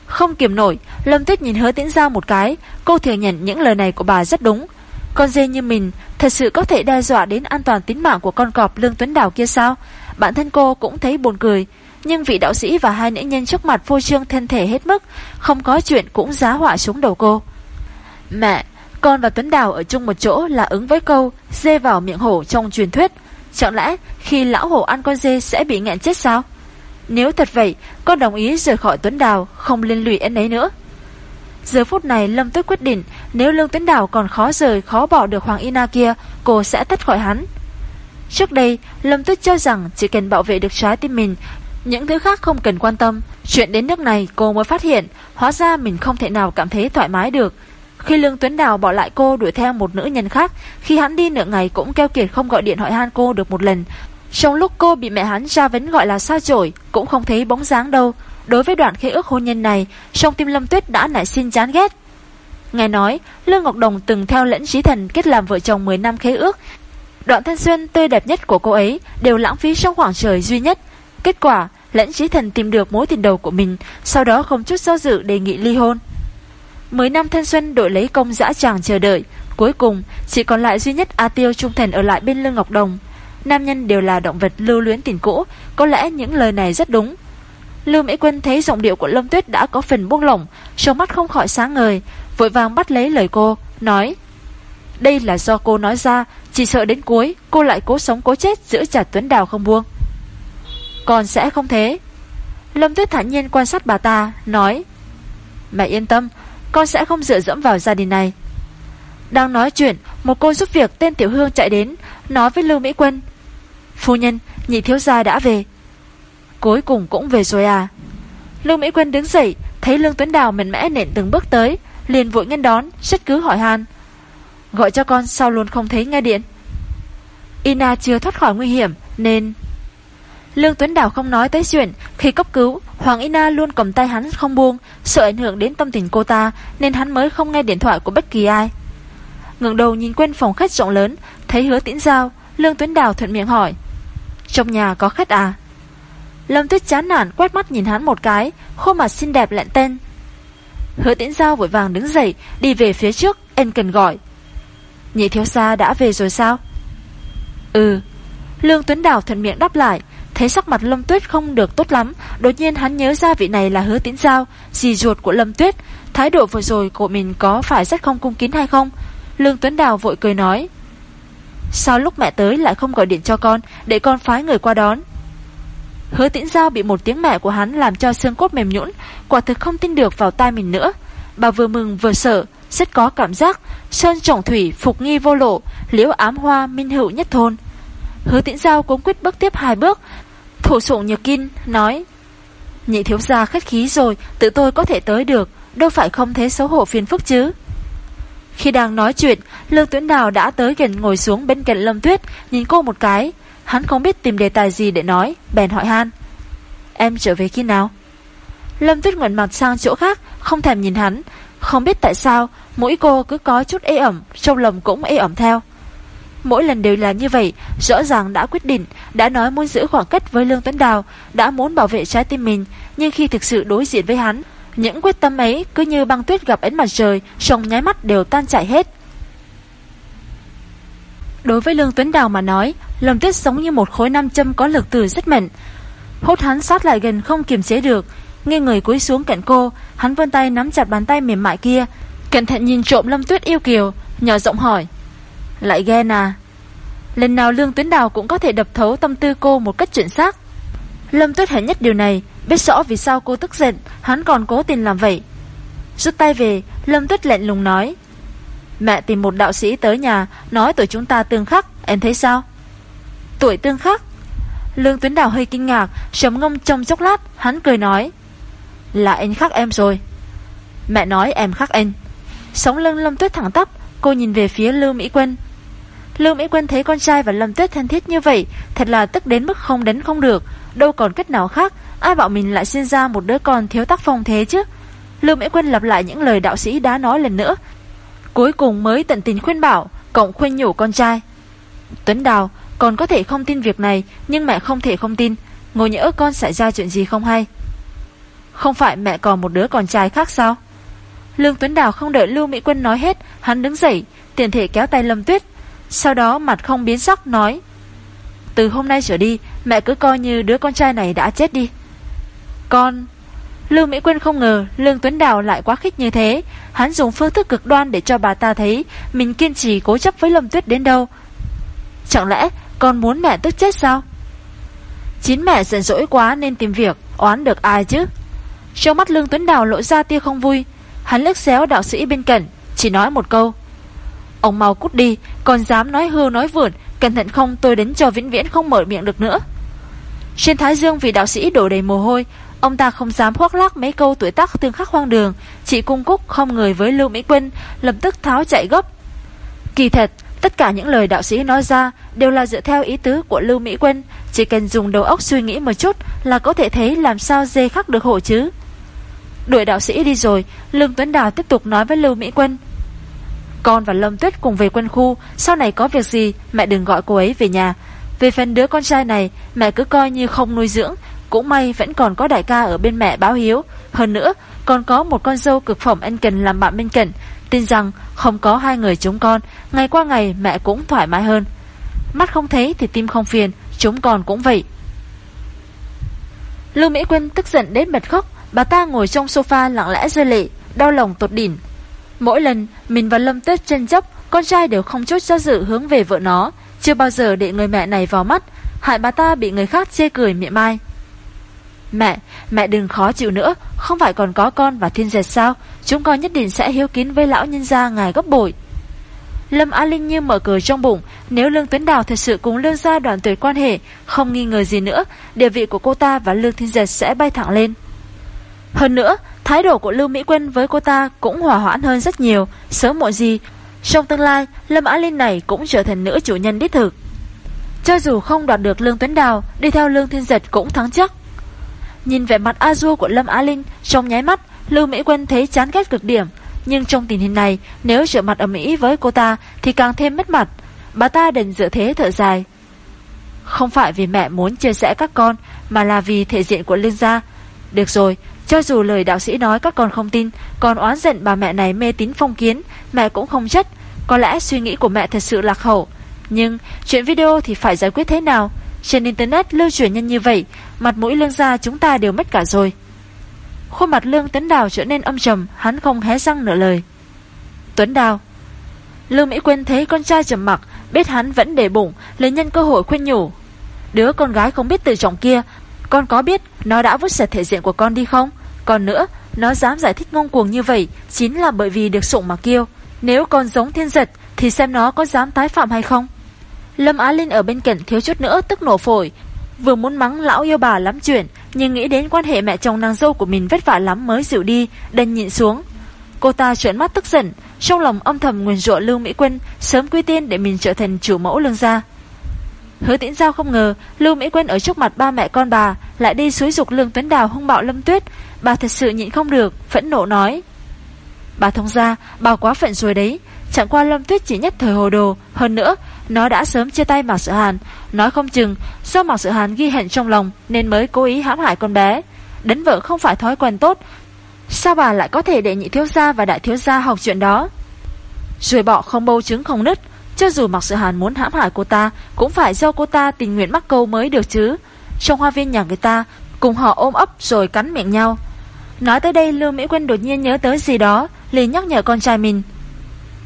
Không kiềm nổi, Lâm Tuyết nhìn hứa tiễn giao một cái, cô thừa nhận những lời này của bà rất đúng. Con dê như mình thật sự có thể đe dọa đến an toàn tính mạng của con cọp Lương Tuấn Đào kia sao? Bản thân cô cũng thấy buồn cười, nhưng vị đạo sĩ và hai nữ nhân trước mặt vô trương thân thể hết mức, không có chuyện cũng giá họa xuống đầu cô. Mẹ, con và Tuấn Đào ở chung một chỗ là ứng với câu dê vào miệng hổ trong truyền thuyết. Chẳng lẽ khi lão hổ ăn con dê sẽ bị nghẹn chết sao? Nếu thật vậy, con đồng ý rời khỏi Tuấn Đào, không liên lụy anh ấy nữa. Giờ phút này Lâm Tuyết quyết định nếu Lương Tuấn Đào còn khó rời khó bỏ được Hoàng Ina kia, cô sẽ tách khỏi hắn. Trước đây, Lâm Tuyết cho rằng chỉ cần bảo vệ được trái tim mình, những thứ khác không cần quan tâm. Chuyện đến nước này cô mới phát hiện, hóa ra mình không thể nào cảm thấy thoải mái được. Khi Lương Tuấn Đào bỏ lại cô đuổi theo một nữ nhân khác, khi hắn đi nửa ngày cũng keo kiệt không gọi điện hỏi han cô được một lần. Trong lúc cô bị mẹ hắn ra vấn gọi là sao chổi, cũng không thấy bóng dáng đâu. Đối với đoạn khế ước hôn nhân này, trong tim Lâm Tuyết đã nảy sinh chán ghét. Nghe nói, Lương Ngọc Đồng từng theo lẫn trí thần kết làm vợ chồng 10 năm khế ước. Đoạn thanh xuân tươi đẹp nhất của cô ấy đều lãng phí trong khoảng trời duy nhất. Kết quả, lẫn trí thần tìm được mối tình đầu của mình, sau đó không chút do dự đề nghị ly hôn. Mười năm thanh xuân đội lấy công dã tràng chờ đợi, cuối cùng chỉ còn lại duy nhất A Tiêu trung thần ở lại bên Lương Ngọc Đồng. Nam nhân đều là động vật lưu luyến tình cũ, có lẽ những lời này rất đúng. Lưu Mỹ Quân thấy giọng điệu của Lâm Tuyết đã có phần buông lỏng, trong mắt không khỏi sáng ngời, vội vàng bắt lấy lời cô, nói Đây là do cô nói ra, chỉ sợ đến cuối cô lại cố sống cố chết giữ chặt Tuấn Đào không buông. Còn sẽ không thế. Lâm Tuyết thản nhiên quan sát bà ta, nói Mẹ yên tâm, con sẽ không dựa dẫm vào gia đình này. Đang nói chuyện, một cô giúp việc tên Tiểu Hương chạy đến, nói với Lưu Mỹ Quân. Phu nhân, nhị thiếu gia đã về. Cuối cùng cũng về rồi à. Lưu Mỹ Quân đứng dậy, thấy Lương Tuấn Đào mạnh mẽ nện từng bước tới, liền vội ngăn đón, rất cứ hỏi han. Gọi cho con sao luôn không thấy nghe điện. Ina chưa thoát khỏi nguy hiểm, nên... Lương Tuấn Đào không nói tới chuyện Khi cấp cứu Hoàng Ina luôn cầm tay hắn không buông Sợ ảnh hưởng đến tâm tình cô ta Nên hắn mới không nghe điện thoại của bất kỳ ai ngẩng đầu nhìn quên phòng khách rộng lớn Thấy hứa tĩnh giao Lương Tuấn Đào thuận miệng hỏi trong nhà có khách à? Lâm Tuyết chán nản quét mắt nhìn hắn một cái, Khuôn mặt xinh đẹp lẹn tên. Hứa tiễn giao vội vàng đứng dậy, Đi về phía trước, Ân cần gọi. Nhị thiếu gia đã về rồi sao? Ừ. Lương Tuấn Đào thuận miệng đáp lại, Thấy sắc mặt Lâm Tuyết không được tốt lắm, Đột nhiên hắn nhớ ra vị này là hứa tiễn giao, Dì ruột của Lâm Tuyết. Thái độ vừa rồi của mình có phải rất không cung kín hay không? Lương Tuấn Đào vội cười nói. Sao lúc mẹ tới lại không gọi điện cho con, Để con phái người qua đón? Hứa tĩnh giao bị một tiếng mẹ của hắn Làm cho xương cốt mềm nhũn, Quả thực không tin được vào tai mình nữa. Bà vừa mừng vừa sợ, Rất có cảm giác. Sơn trọng thủy, phục nghi vô lộ, Liễu ám hoa, minh hữu nhất thôn. Hứa tĩnh giao cũng quyết bước tiếp hai bước. Thủ sụng nhược kinh nói, Nhị thiếu gia khách khí rồi, Tự tôi có thể tới được, Đâu phải không thế xấu hổ phiền phức chứ? Khi đang nói chuyện, Lương Tuyến Đào đã tới gần ngồi xuống bên cạnh Lâm Tuyết, Nhìn cô một cái. Hắn không biết tìm đề tài gì để nói, Bèn hỏi han. Em trở về khi nào? Lâm Tuyết ngẩn mặt sang chỗ khác, Không thèm nhìn hắn. Không biết tại sao Mũi cô cứ có chút ê ẩm, Trong lòng cũng ê ẩm theo. Mỗi lần đều là như vậy, Rõ ràng đã quyết định, Đã nói muốn giữ khoảng cách với Lương Tuấn Đào, Đã muốn bảo vệ trái tim mình. Nhưng khi thực sự đối diện với hắn những quyết tâm ấy cứ như băng tuyết gặp ánh mặt trời, Trong nháy mắt đều tan chảy hết. Đối với Lương Tuấn Đào mà nói Lòng tuyết giống như một khối nam châm có lực từ rất mạnh. Hốt hắn sát lại gần không kiềm chế được Nghe người cúi xuống cạnh cô, Hắn vươn tay nắm chặt bàn tay mềm mại kia. Cẩn thận nhìn trộm Lâm Tuyết yêu kiều, Nhỏ giọng hỏi, Lại ghen à? Lần nào Lương tuấn Đào cũng có thể đập thấu tâm tư cô một cách chuẩn xác. Lâm Tuyết hãy nhất điều này Biết rõ vì sao cô tức giận, Hắn còn cố tình làm vậy. Rút tay về, Lâm Tuyết lạnh lùng nói, Mẹ tìm một đạo sĩ tới nhà, Nói tuổi chúng ta tương khắc, Em thấy sao? Tuổi tương khắc? Lương Tuyến Đào hơi kinh ngạc, Trầm ngông trong chốc lát, Hắn cười nói, Là anh khắc em rồi. Mẹ nói em khắc anh. Sống lưng Lâm Tuyết thẳng tắp, Cô nhìn về phía Lưu Mỹ Quân. Lưu Mỹ Quân thấy con trai và Lâm Tuyết thân thiết như vậy, Thật là tức đến mức không đến không được, Đâu còn cách nào khác Ai bảo mình lại sinh ra một đứa con thiếu tác phong thế chứ? Lưu Mỹ Quân lặp lại những lời đạo sĩ đã nói lần nữa. Cuối cùng mới tận tình khuyên bảo Cộng khuyên nhủ con trai. Tuấn Đào còn có thể không tin việc này, Nhưng mẹ không thể không tin. Ngồi nhỡ con xảy ra chuyện gì không hay? Không phải mẹ còn một đứa con trai khác sao? Lương Tuấn Đào không đợi Lưu Mỹ Quân nói hết, Hắn đứng dậy Tiền thể kéo tay Lâm Tuyết, Sau đó mặt không biến sắc, nói, Từ hôm nay trở đi, Mẹ cứ coi như đứa con trai này đã chết đi. Con, Lưu Mỹ Quân không ngờ Lương Tuấn Đào lại quá khích như thế. Hắn dùng phương thức cực đoan để cho bà ta thấy Mình kiên trì cố chấp với Lâm Tuyết đến đâu. Chẳng lẽ con muốn mẹ tức chết sao? Chín mẹ giận dỗi quá nên tìm việc, Oán được ai chứ? Trong mắt Lương Tuấn Đào lộ ra tia không vui. Hắn lướt xéo đạo sĩ bên cạnh, Chỉ nói một câu. Ông mau cút đi, Còn dám nói hư nói vượn Cẩn thận không, tôi đến cho vĩnh viễn không mở miệng được nữa. Trên thái dương vì đạo sĩ đổ đầy mồ hôi Ông ta không dám khoác lác mấy câu tuổi tác tương khắc hoang đường. Chỉ cung cúc không người với Lưu Mỹ Quân Lập tức tháo chạy gấp. Kỳ thật, Tất cả những lời đạo sĩ nói ra Đều là dựa theo ý tứ của Lưu Mỹ Quân Chỉ cần dùng đầu óc suy nghĩ một chút Là có thể thấy làm sao dê khắc được hộ chứ. Đuổi đạo sĩ đi rồi, Lương Tuấn Đào tiếp tục nói với Lưu Mỹ Quân Con và Lâm Tuyết cùng về quân khu, Sau này có việc gì, Mẹ đừng gọi cô ấy về nhà. Về phần đứa con trai này, Mẹ cứ coi như không nuôi dưỡng cũng may vẫn còn có đại ca ở bên mẹ báo hiếu. Hơn nữa, còn có một con dâu cực phẩm anh cần làm bạn bên cạnh. Tin rằng không có hai người chúng con, Ngày qua ngày mẹ cũng thoải mái hơn. Mắt không thấy thì tim không phiền, Chúng con cũng vậy. Lưu Mỹ Quyên tức giận đến bật khóc, Bà ta ngồi trong sofa lặng lẽ rơi lệ, Đau lòng tột đỉnh. Mỗi lần mình và Lâm tết chân dốc, Con trai đều không chút do dự hướng về vợ nó. Chưa bao giờ để người mẹ này vào mắt, Hại bà ta bị người khác chê cười miệng mai. Mẹ, mẹ đừng khó chịu nữa. Không phải còn có con và thiên dệt sao? Chúng con nhất định sẽ hiếu kín với lão nhân gia ngài gấp bội. Lâm Á Linh như mở cửa trong bụng. Nếu Lương Tuấn Đào thật sự cùng Lương gia đoàn tuyệt quan hệ Không nghi ngờ gì nữa Địa vị của cô ta và Lương Thiên Dệt sẽ bay thẳng lên. Hơn nữa Thái độ của Lưu Mỹ Quân với cô ta Cũng hòa hoãn hơn rất nhiều. Sớm muộn gì Trong tương lai Lâm Á Linh này cũng trở thành nữ chủ nhân đích thực. Cho dù không đoạt được Lương Tuấn Đào Đi theo Lương Thiên Giật cũng thắng chắc. Nhìn vẻ mặt a của Lâm Á Linh, Trong nháy mắt, Lưu Mỹ Quân thấy chán ghét cực điểm. Nhưng trong tình hình này, Nếu trở mặt ở Mỹ với cô ta, Thì càng thêm mất mặt. Bà ta đành dựa thế thở dài. Không phải vì mẹ muốn chia sẻ các con, Mà là vì thể diện của linh gia. Được rồi, Cho dù lời đạo sĩ nói các con không tin, Còn oán giận bà mẹ này mê tín phong kiến, Mẹ cũng không chất Có lẽ suy nghĩ của mẹ thật sự lạc hậu. Nhưng chuyện video thì phải giải quyết thế nào? Trên internet lưu truyền nhân như vậy, Mặt mũi lương gia chúng ta đều mất cả rồi. Khuôn mặt Lương Tuấn Đào trở nên âm trầm, Hắn không hé răng nửa lời. Tuấn Đào. Lương Mỹ Quyên thấy con trai trầm mặc, Biết hắn vẫn để bụng, lấy nhân cơ hội khuyên nhủ. Đứa con gái không biết tự trọng kia, Con có biết nó đã vứt sạch thể diện của con đi không? Còn nữa, Nó dám giải thích ngông cuồng như vậy Chính là bởi vì được sủng mà kêu. Nếu con giống thiên giật, Thì xem nó có dám tái phạm hay không? Lâm Á Linh ở bên cạnh thiếu chút nữa tức nổ phổi. Vừa muốn mắng lão yêu bà lắm chuyện, Nhưng nghĩ đến quan hệ mẹ chồng nàng dâu của mình vất vả lắm mới dịu đi, Đành nhịn xuống. Cô ta trợn mắt tức giận, Trong lòng âm thầm nguyền rủa Lưu Mỹ Quân Sớm quy tiên để mình trở thành chủ mẫu lương gia. Hứa tĩnh giao không ngờ Lưu Mỹ Quân ở trước mặt ba mẹ con bà Lại đi xúi dục Lương Tuấn Đào hung bạo Lâm Tuyết. Bà thật sự nhịn không được, Phẫn nộ nói. Bà thông ra bà quá phận rồi đấy. Chẳng qua Lâm Tuyết chỉ nhất thời hồ đồ, Hơn nữa nó đã sớm chia tay Mạc Sự Hàn. Nói không chừng, do Mạc Sự Hàn ghi hận trong lòng Nên mới cố ý hãm hại con bé. Đến vợ không phải thói quen tốt, Sao bà lại có thể để nhị thiếu gia và đại thiếu gia học chuyện đó? Rồi bỏ không bâu trứng không nứt, Cho dù Mạc Sự Hàn muốn hãm hại cô ta, Cũng phải do cô ta tình nguyện mắc câu mới được chứ. Trong hoa viên nhà người ta, Cùng họ ôm ấp rồi cắn miệng nhau. Nói tới đây, Lưu Mỹ Quân đột nhiên nhớ tới gì đó, liền nhắc nhở con trai mình.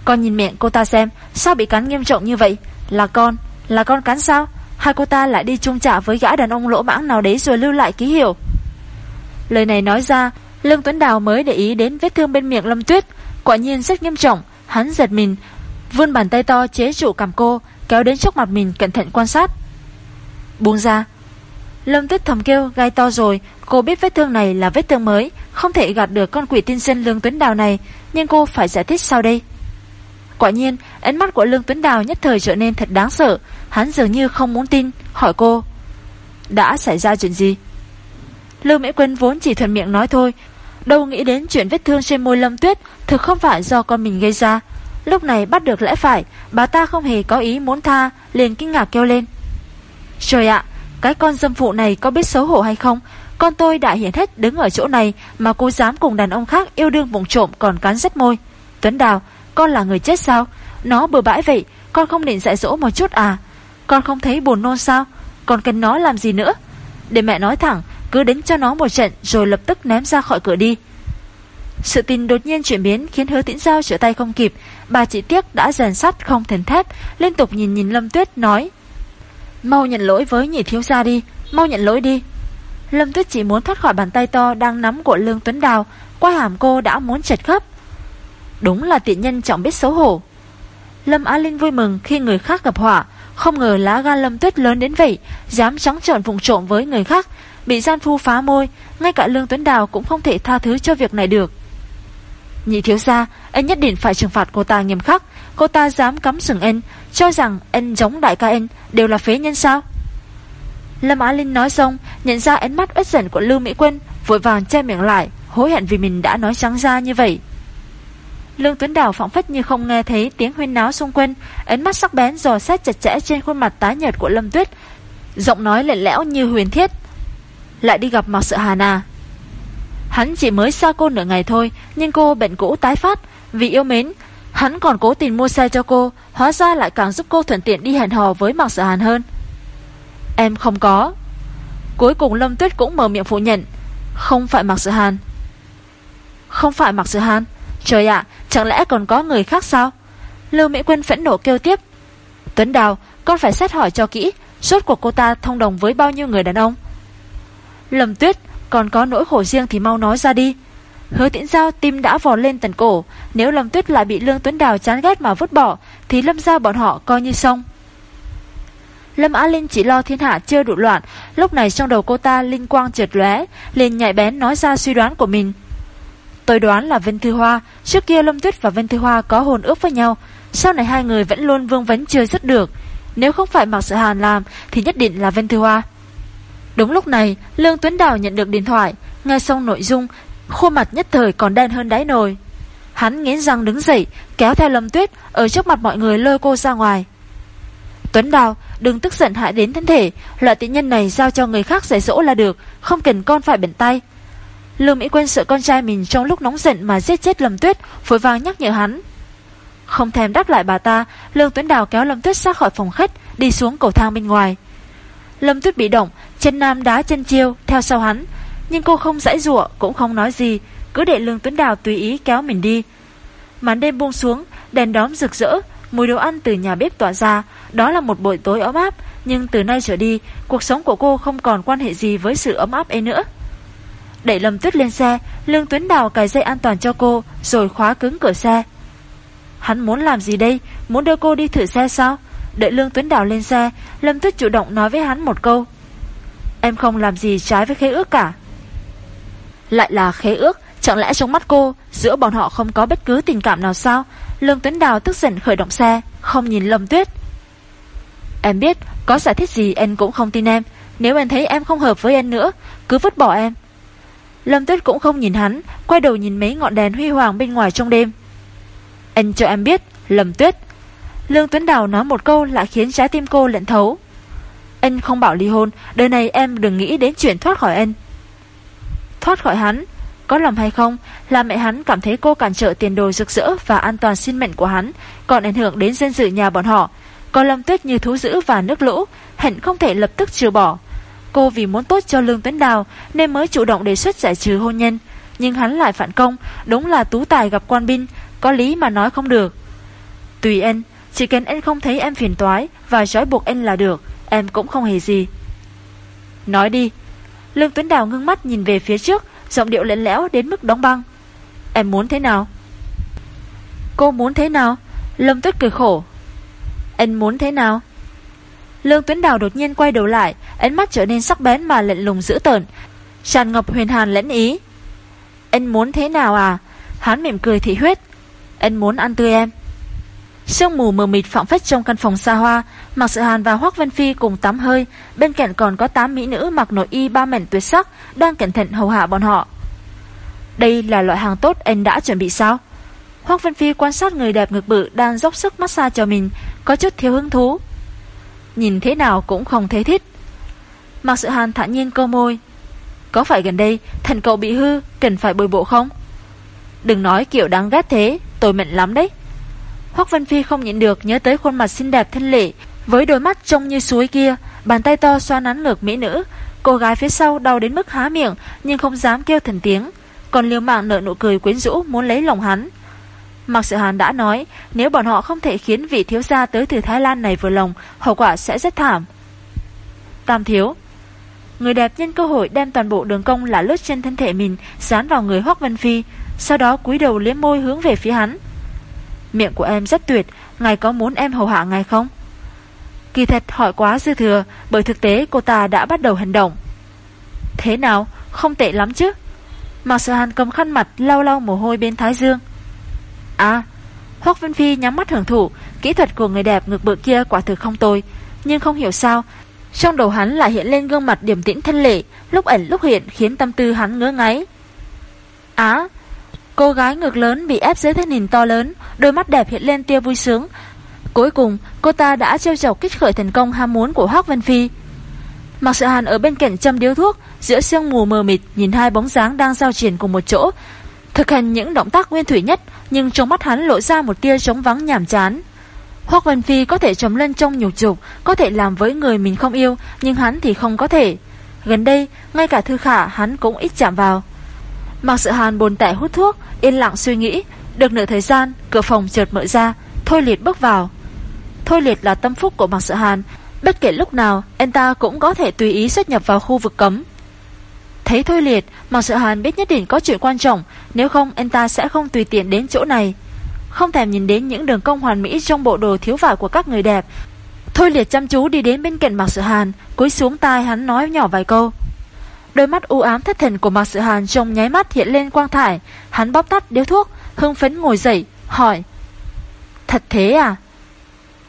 Con nhìn miệng cô ta xem Sao bị cắn nghiêm trọng như vậy? Là con, là con cắn sao? Hai cô ta lại đi chung trả với gã đàn ông lỗ mãng nào đấy Rồi lưu lại ký hiệu. Lời này nói ra Lương Tuấn Đào mới để ý đến vết thương bên miệng Lâm Tuyết. Quả nhiên rất nghiêm trọng Hắn giật mình Vươn bàn tay to chế trụ cầm cô Kéo đến trước mặt mình cẩn thận quan sát. Buông ra. Lâm Tuyết thầm kêu gai to rồi Cô biết vết thương này là vết thương mới Không thể gạt được con quỷ tiên sinh Lương Tuấn Đào này Nhưng cô phải giải thích sau đây. Quả nhiên, ánh mắt của Lương Tuấn Đào nhất thời trở nên thật đáng sợ. Hắn dường như không muốn tin, Hỏi cô, Đã xảy ra chuyện gì? Lưu Mỹ Quân vốn chỉ thuận miệng nói thôi, Đâu nghĩ đến chuyện vết thương trên môi Lâm Tuyết, Thực không phải do con mình gây ra. Lúc này bắt được lẽ phải, Bà ta không hề có ý muốn tha, Liền kinh ngạc kêu lên. Trời ạ, cái con dâm phụ này có biết xấu hổ hay không? Con tôi đã hiện hết đứng ở chỗ này Mà cô dám cùng đàn ông khác yêu đương vùng trộm Còn cắn rách môi. Tuấn Đào con là người chết sao? Nó bừa bãi vậy, Con không định dạy dỗ một chút à? Con không thấy buồn nôn sao? Còn cần nó làm gì nữa? Để mẹ nói thẳng, Cứ đánh cho nó một trận Rồi lập tức ném ra khỏi cửa đi. Sự tình đột nhiên chuyển biến Khiến hứa tĩnh giao trở tay không kịp. Bà chỉ tiếc đã rèn sắt không thành thép, Liên tục nhìn nhìn Lâm Tuyết, nói, Mau nhận lỗi với nhị thiếu gia đi, Mau nhận lỗi đi. Lâm Tuyết chỉ muốn thoát khỏi bàn tay to Đang nắm của Lương Tuấn Đào, Qua hàm cô đã muốn chật khớp. Đúng là tiện nhân trọng biết xấu hổ. Lâm Á Linh vui mừng khi người khác gặp họa. Không ngờ lá gan Lâm Tuyết lớn đến vậy, Dám trắng trợn vùng trộm với người khác, Bị gian phu phá môi, Ngay cả Lương Tuấn Đào cũng không thể tha thứ cho việc này được. Nhị thiếu gia, Anh nhất định phải trừng phạt cô ta nghiêm khắc. Cô ta dám cắm sừng anh Cho rằng anh giống đại ca anh Đều là phế nhân sao? Lâm Á Linh nói xong, Nhận ra ánh mắt ớt giận của Lưu Mỹ Quân, Vội vàng che miệng lại, Hối hận vì mình đã nói trắng ra như vậy. Lương Tuấn Đào phỏng phất như không nghe thấy tiếng huyên náo xung quanh. Ánh mắt sắc bén dò xét chặt chẽ trên khuôn mặt tái nhợt của Lâm Tuyết. Giọng nói lạnh lẽo như huyền thiết. Lại đi gặp Mạc Sợ Hà à? Hắn chỉ mới xa cô nửa ngày thôi, Nhưng cô bệnh cũ tái phát. Vì yêu mến, Hắn còn cố tình mua xe cho cô, Hóa ra lại càng giúp cô thuận tiện đi hẹn hò với Mạc Sợ Hàn hơn. Em không có. Cuối cùng Lâm Tuyết cũng mở miệng phủ nhận. Không phải Mạc Sợ Hàn. Không phải Mạc Sợ Hàn. Trời ạ chẳng lẽ còn có người khác sao? Lưu Mỹ Quân phẫn nộ kêu tiếp. Tuấn Đào, con phải xét hỏi cho kỹ Suốt của cô ta thông đồng với bao nhiêu người đàn ông? Lâm Tuyết, còn có nỗi khổ riêng thì mau nói ra đi. Hứa tiễn giao tim đã vò lên tần cổ, Nếu Lâm Tuyết lại bị Lương Tuấn Đào chán ghét mà vứt bỏ, Thì Lâm Giao bọn họ coi như xong. Lâm Á Linh chỉ lo thiên hạ chưa đủ loạn, Lúc này trong đầu cô ta linh quang trượt lóe, liền nhạy bén nói ra suy đoán của mình. Tôi đoán là Vân Thư Hoa. Trước kia Lâm Tuyết và Vân Thư Hoa có hồn ước với nhau. Sau này hai người vẫn luôn vương vấn chưa dứt được. Nếu không phải Mạc Sự Hàn làm, Thì nhất định là Vân Thư Hoa. Đúng lúc này, Lương Tuấn Đào nhận được điện thoại. Nghe xong nội dung, Khuôn mặt nhất thời còn đen hơn đáy nồi. Hắn nghiến răng đứng dậy, Kéo theo Lâm Tuyết, Ở trước mặt mọi người lôi cô ra ngoài. Tuấn Đào, đừng tức giận hại đến thân thể. Loại tiện nhân này giao cho người khác giải dỗ là được, Không cần con phải bẩn tay. Lương Mỹ Quân sợ con trai mình trong lúc nóng giận Mà giết chết Lâm Tuyết, vội vàng nhắc nhở hắn. Không thèm đáp lại bà ta Lương Tuấn Đào kéo Lâm Tuyết ra khỏi phòng khách, Đi xuống cầu thang bên ngoài. Lâm Tuyết bị động, Chân nam đá chân chiêu, theo sau hắn. Nhưng cô không giãy rụa Cũng không nói gì, Cứ để Lương Tuấn Đào tùy ý kéo mình đi. Màn đêm buông xuống, Đèn đóm rực rỡ, Mùi đồ ăn từ nhà bếp tỏa ra. Đó là một buổi tối ấm áp, Nhưng từ nay trở đi, Cuộc sống của cô không còn quan hệ gì với sự ấm áp ấy nữa. Đẩy Lâm Tuyết lên xe, Lương Tuấn Đào cài dây an toàn cho cô, Rồi khóa cứng cửa xe. Hắn muốn làm gì đây? Muốn đưa cô đi thử xe sao? Đợi Lương Tuấn Đào lên xe, Lâm Tuyết chủ động nói với hắn một câu. Em không làm gì trái với khế ước cả. Lại là khế ước, Chẳng lẽ trong mắt cô, Giữa bọn họ không có bất cứ tình cảm nào sao? Lương Tuấn Đào tức giận khởi động xe, Không nhìn Lâm Tuyết. Em biết, có giải thích gì anh cũng không tin em. Nếu em thấy em không hợp với anh nữa, Cứ vứt bỏ em. Lâm Tuyết cũng không nhìn hắn, Quay đầu nhìn mấy ngọn đèn huy hoàng bên ngoài trong đêm. Anh cho em biết, Lâm Tuyết. Lương Tuấn Đào nói một câu lại khiến trái tim cô lệnh thấu. Anh không bảo ly hôn, Đời này em đừng nghĩ đến chuyện thoát khỏi anh. Thoát khỏi hắn, Có lòng hay không, Là mẹ hắn cảm thấy cô cản trở tiền đồ rực rỡ Và an toàn sinh mệnh của hắn, Còn ảnh hưởng đến dân dự nhà bọn họ. Còn Lâm Tuyết như thú dữ và nước lũ Hẳn không thể lập tức trừ bỏ. Cô vì muốn tốt cho Lương Tuấn Đào Nên mới chủ động đề xuất giải trừ hôn nhân. Nhưng hắn lại phản công, Đúng là tú tài gặp quan binh, Có lý mà nói không được. Tùy anh Chỉ cần anh không thấy em phiền toái Và trói buộc anh là được, Em cũng không hề gì. Nói đi. Lương Tuấn Đào ngưng mắt nhìn về phía trước, Giọng điệu lẫn lẽo đến mức đóng băng. Em muốn thế nào? Cô muốn thế nào? Lâm Tuyết cười khổ. Anh muốn thế nào? Lương Tuấn Đào đột nhiên quay đầu lại, Ánh mắt trở nên sắc bén mà lạnh lùng dữ tợn. Tràn ngập huyền hàn lẫn ý. Anh muốn thế nào à? Hắn mỉm cười thị huyết. Anh muốn ăn tươi em. Sương mù mờ mịt phảng phách trong căn phòng xa hoa, Mạc Sự Hàn và Hoắc Vân Phi cùng tắm hơi. Bên cạnh còn có 8 mỹ nữ mặc nội y ba mảnh tuyệt sắc, Đang cẩn thận hầu hạ bọn họ. Đây là loại hàng tốt anh đã chuẩn bị sao? Hoắc Vân Phi quan sát người đẹp ngực bự Đang dốc sức massage cho mình, Có chút thiếu hứng thú. Nhìn thế nào cũng không thấy thích. Mạc Sự Hàn thản nhiên câu môi, Có phải gần đây thần cậu bị hư Cần phải bồi bộ không? Đừng nói kiểu đáng ghét thế, Tôi mệnh lắm đấy. Hoác Vân Phi không nhịn được nhớ tới khuôn mặt xinh đẹp thân lệ Với đôi mắt trông như suối kia, Bàn tay to xoa nắn ngược mỹ nữ. Cô gái phía sau đau đến mức há miệng Nhưng không dám kêu thần tiếng, Còn liều mạng nợ nụ cười quyến rũ muốn lấy lòng hắn. Mạc Sự Hàn đã nói, Nếu bọn họ không thể khiến vị thiếu gia tới từ Thái Lan này vừa lòng, Hậu quả sẽ rất thảm. Tam thiếu, Người đẹp nhân cơ hội đem toàn bộ đường công là lướt trên thân thể mình, Dán vào người Hoác Vân Phi, Sau đó cúi đầu liếm môi hướng về phía hắn. Miệng của em rất tuyệt, Ngài có muốn em hầu hạ ngài không? Kỳ thật hỏi quá dư thừa, Bởi thực tế cô ta đã bắt đầu hành động. Thế nào, Không tệ lắm chứ? Mạc Sở Hàn cầm khăn mặt, lau lau mồ hôi bên thái dương. À Hoác Vân Phi nhắm mắt hưởng thụ, Kỹ thuật của người đẹp ngực bự kia quả thực không tồi, Nhưng không hiểu sao, Trong đầu hắn lại hiện lên gương mặt điểm tĩnh thân lệ, Lúc ẩn lúc hiện khiến tâm tư hắn ngỡ ngáy. Á Cô gái ngực lớn bị ép dưới thân hình to lớn, Đôi mắt đẹp hiện lên tia vui sướng. Cuối cùng, cô ta đã trêu chọc kích khởi thành công ham muốn của Hoác Vân Phi. Mặc sự hàn ở bên cạnh châm điếu thuốc, Giữa sương mù mờ mịt, Nhìn hai bóng dáng đang giao triển cùng một chỗ. Thực hành những động tác nguyên thủy nhất, Nhưng trong mắt hắn lộ ra một tia trống vắng nhảm chán. Hoác Vân Phi có thể trầm lên trong nhục dục, Có thể làm với người mình không yêu, Nhưng hắn thì không có thể. Gần đây, ngay cả thư khả hắn cũng ít chạm vào. Mạc Sự Hàn buồn tẻ hút thuốc, Yên lặng suy nghĩ, Được nửa thời gian, cửa phòng chợt mở ra, Thôi liệt bước vào. Thôi liệt là tâm phúc của Mạc Sự Hàn, Bất kể lúc nào, anh ta cũng có thể tùy ý xuất nhập vào khu vực cấm. Thấy Thôi liệt Mạc Sự Hàn biết nhất định có chuyện quan trọng Nếu không anh ta sẽ không tùy tiện đến chỗ này Không thèm nhìn đến những đường cong hoàn mỹ Trong bộ đồ thiếu vải của các người đẹp Thôi liệt chăm chú đi đến bên cạnh Mạc Sự Hàn Cúi xuống tai hắn nói nhỏ vài câu Đôi mắt u ám thất thần của Mạc Sự Hàn trong nháy mắt hiện lên quang thải, hắn bóp tắt điếu thuốc, hưng phấn ngồi dậy, hỏi: "Thật thế à?"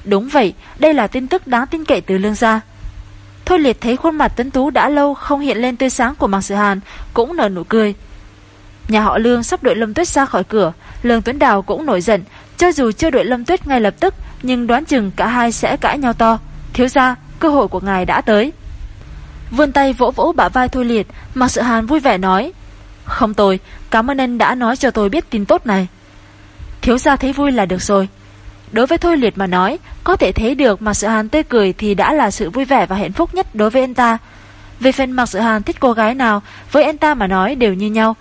"Đúng vậy, đây là tin tức đáng tin cậy từ lương gia." Thôi Liệt thấy khuôn mặt tuấn tú đã lâu không hiện lên tươi sáng của Mạc Sự Hàn, cũng nở nụ cười. Nhà họ Lương sắp đuổi Lâm Tuyết ra khỏi cửa, Lương Tuấn Đào cũng nổi giận, cho dù chưa đuổi Lâm Tuyết ngay lập tức, nhưng đoán chừng cả hai sẽ cãi nhau to. Thiếu gia, cơ hội của ngài đã tới. Vươn tay vỗ vỗ bả vai Thôi Liệt Mạc Sự Hàn vui vẻ nói Không tôi, cảm ơn anh đã nói cho tôi biết tin tốt này Thiếu gia thấy vui là được rồi Đối với Thôi Liệt mà nói có thể thấy được Mạc Sự Hàn tươi cười Thì đã là sự vui vẻ và hạnh phúc nhất đối với anh ta. Về phần Mạc Sự Hàn thích cô gái nào, Với anh ta mà nói đều như nhau.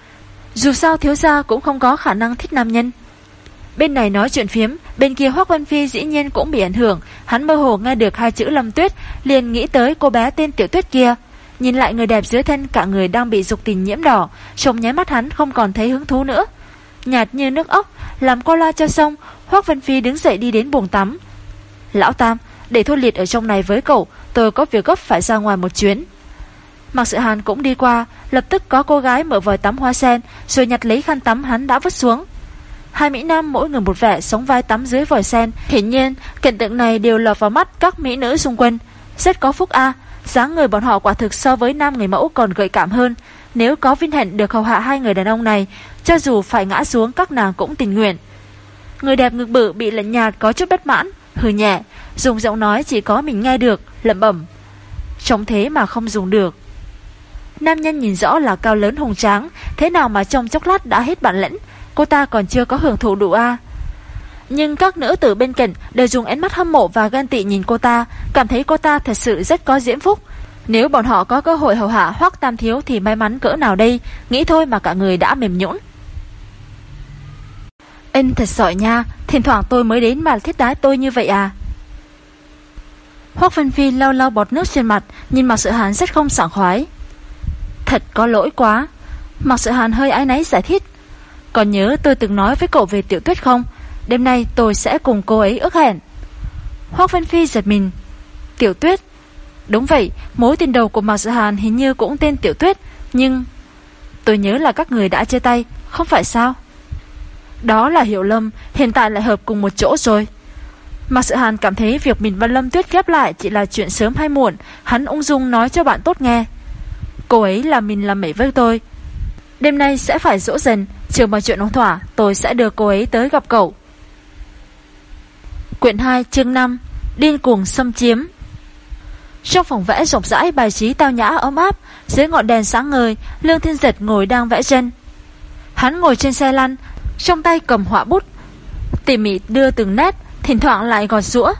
Dù sao thiếu gia cũng không có khả năng thích nam nhân. Bên này nói chuyện phiếm, Bên kia Hoác Văn Phi dĩ nhiên cũng bị ảnh hưởng. Hắn mơ hồ nghe được hai chữ Lâm Tuyết, Liền nghĩ tới cô bé tên Tiểu Tuyết kia. Nhìn lại người đẹp dưới thân, cả người đang bị dục tình nhiễm đỏ. Trông nháy mắt hắn không còn thấy hứng thú nữa. Nhạt như nước ốc, Làm cô la cho xong, Hoác Văn Phi đứng dậy đi đến buồng tắm. Lão Tam Để thôi liệt ở trong này với cậu Tôi có việc gấp phải ra ngoài một chuyến Mạc Sự Hàn cũng đi qua, lập tức có cô gái mở vòi tắm hoa sen, rồi nhặt lấy khăn tắm hắn đã vứt xuống. Hai Mỹ Nam mỗi người một vẻ sống vai tắm dưới vòi sen. Hiển nhiên, cảnh tượng này đều lọt vào mắt các Mỹ nữ xung quanh. Rất có phúc A, dáng người bọn họ quả thực so với nam người mẫu còn gợi cảm hơn. Nếu có vinh hạnh được hầu hạ hai người đàn ông này, cho dù phải ngã xuống các nàng cũng tình nguyện. Người đẹp ngực bự bị lạnh nhạt có chút bất mãn, hừ nhẹ, dùng giọng nói chỉ có mình nghe được, lẩm bẩm. Trông thế mà không dùng được. Nam nhân nhìn rõ là cao lớn hùng tráng, thế nào mà trong chốc lát đã hết bản lĩnh, cô ta còn chưa có hưởng thụ đủ a. Nhưng các nữ tử bên cạnh đều dùng ánh mắt hâm mộ và ghen tị nhìn cô ta, cảm thấy cô ta thật sự rất có diễm phúc. Nếu bọn họ có cơ hội hầu hạ Hoắc Tam Thiếu thì may mắn cỡ nào đây, nghĩ thôi mà cả người đã mềm nhũn. Anh thật giỏi nha, thỉnh thoảng tôi mới đến mà thiết đái tôi như vậy à. Hoắc Văn Phi lau lau bọt nước trên mặt, nhìn Mạc Sự Hàn rất không sảng khoái. Thật có lỗi quá. Mạc Sự Hàn hơi ái náy giải thích. Còn nhớ tôi từng nói với cậu về tiểu tuyết không? Đêm nay tôi sẽ cùng cô ấy ước hẹn. Hoác Văn Phi giật mình. Tiểu tuyết. Đúng vậy, mối tiền đầu của Mạc Sự Hàn hình như cũng tên Tiểu Tuyết, nhưng... Tôi nhớ là các người đã chia tay, không phải sao? Đó là Hiểu Lâm, hiện tại lại hợp cùng một chỗ rồi. Mạc Sự Hàn cảm thấy việc mình và Lâm Tuyết ghép lại chỉ là chuyện sớm hay muộn, hắn ung dung nói cho bạn tốt nghe. Cô ấy là mình làm mẩy với tôi, Đêm nay sẽ phải dỗ dần trừ mọi chuyện ổn thỏa Tôi sẽ đưa cô ấy tới gặp cậu Quyển 2 chương 5 Điên cuồng xâm chiếm Trong phòng vẽ rộng rãi bài trí tao nhã ấm áp Dưới ngọn đèn sáng ngời Lương Thiên Giật ngồi đang vẽ chân Hắn ngồi trên xe lăn trong tay cầm họa bút Tỉ mỉ đưa từng nét Thỉnh thoảng lại gọt rũa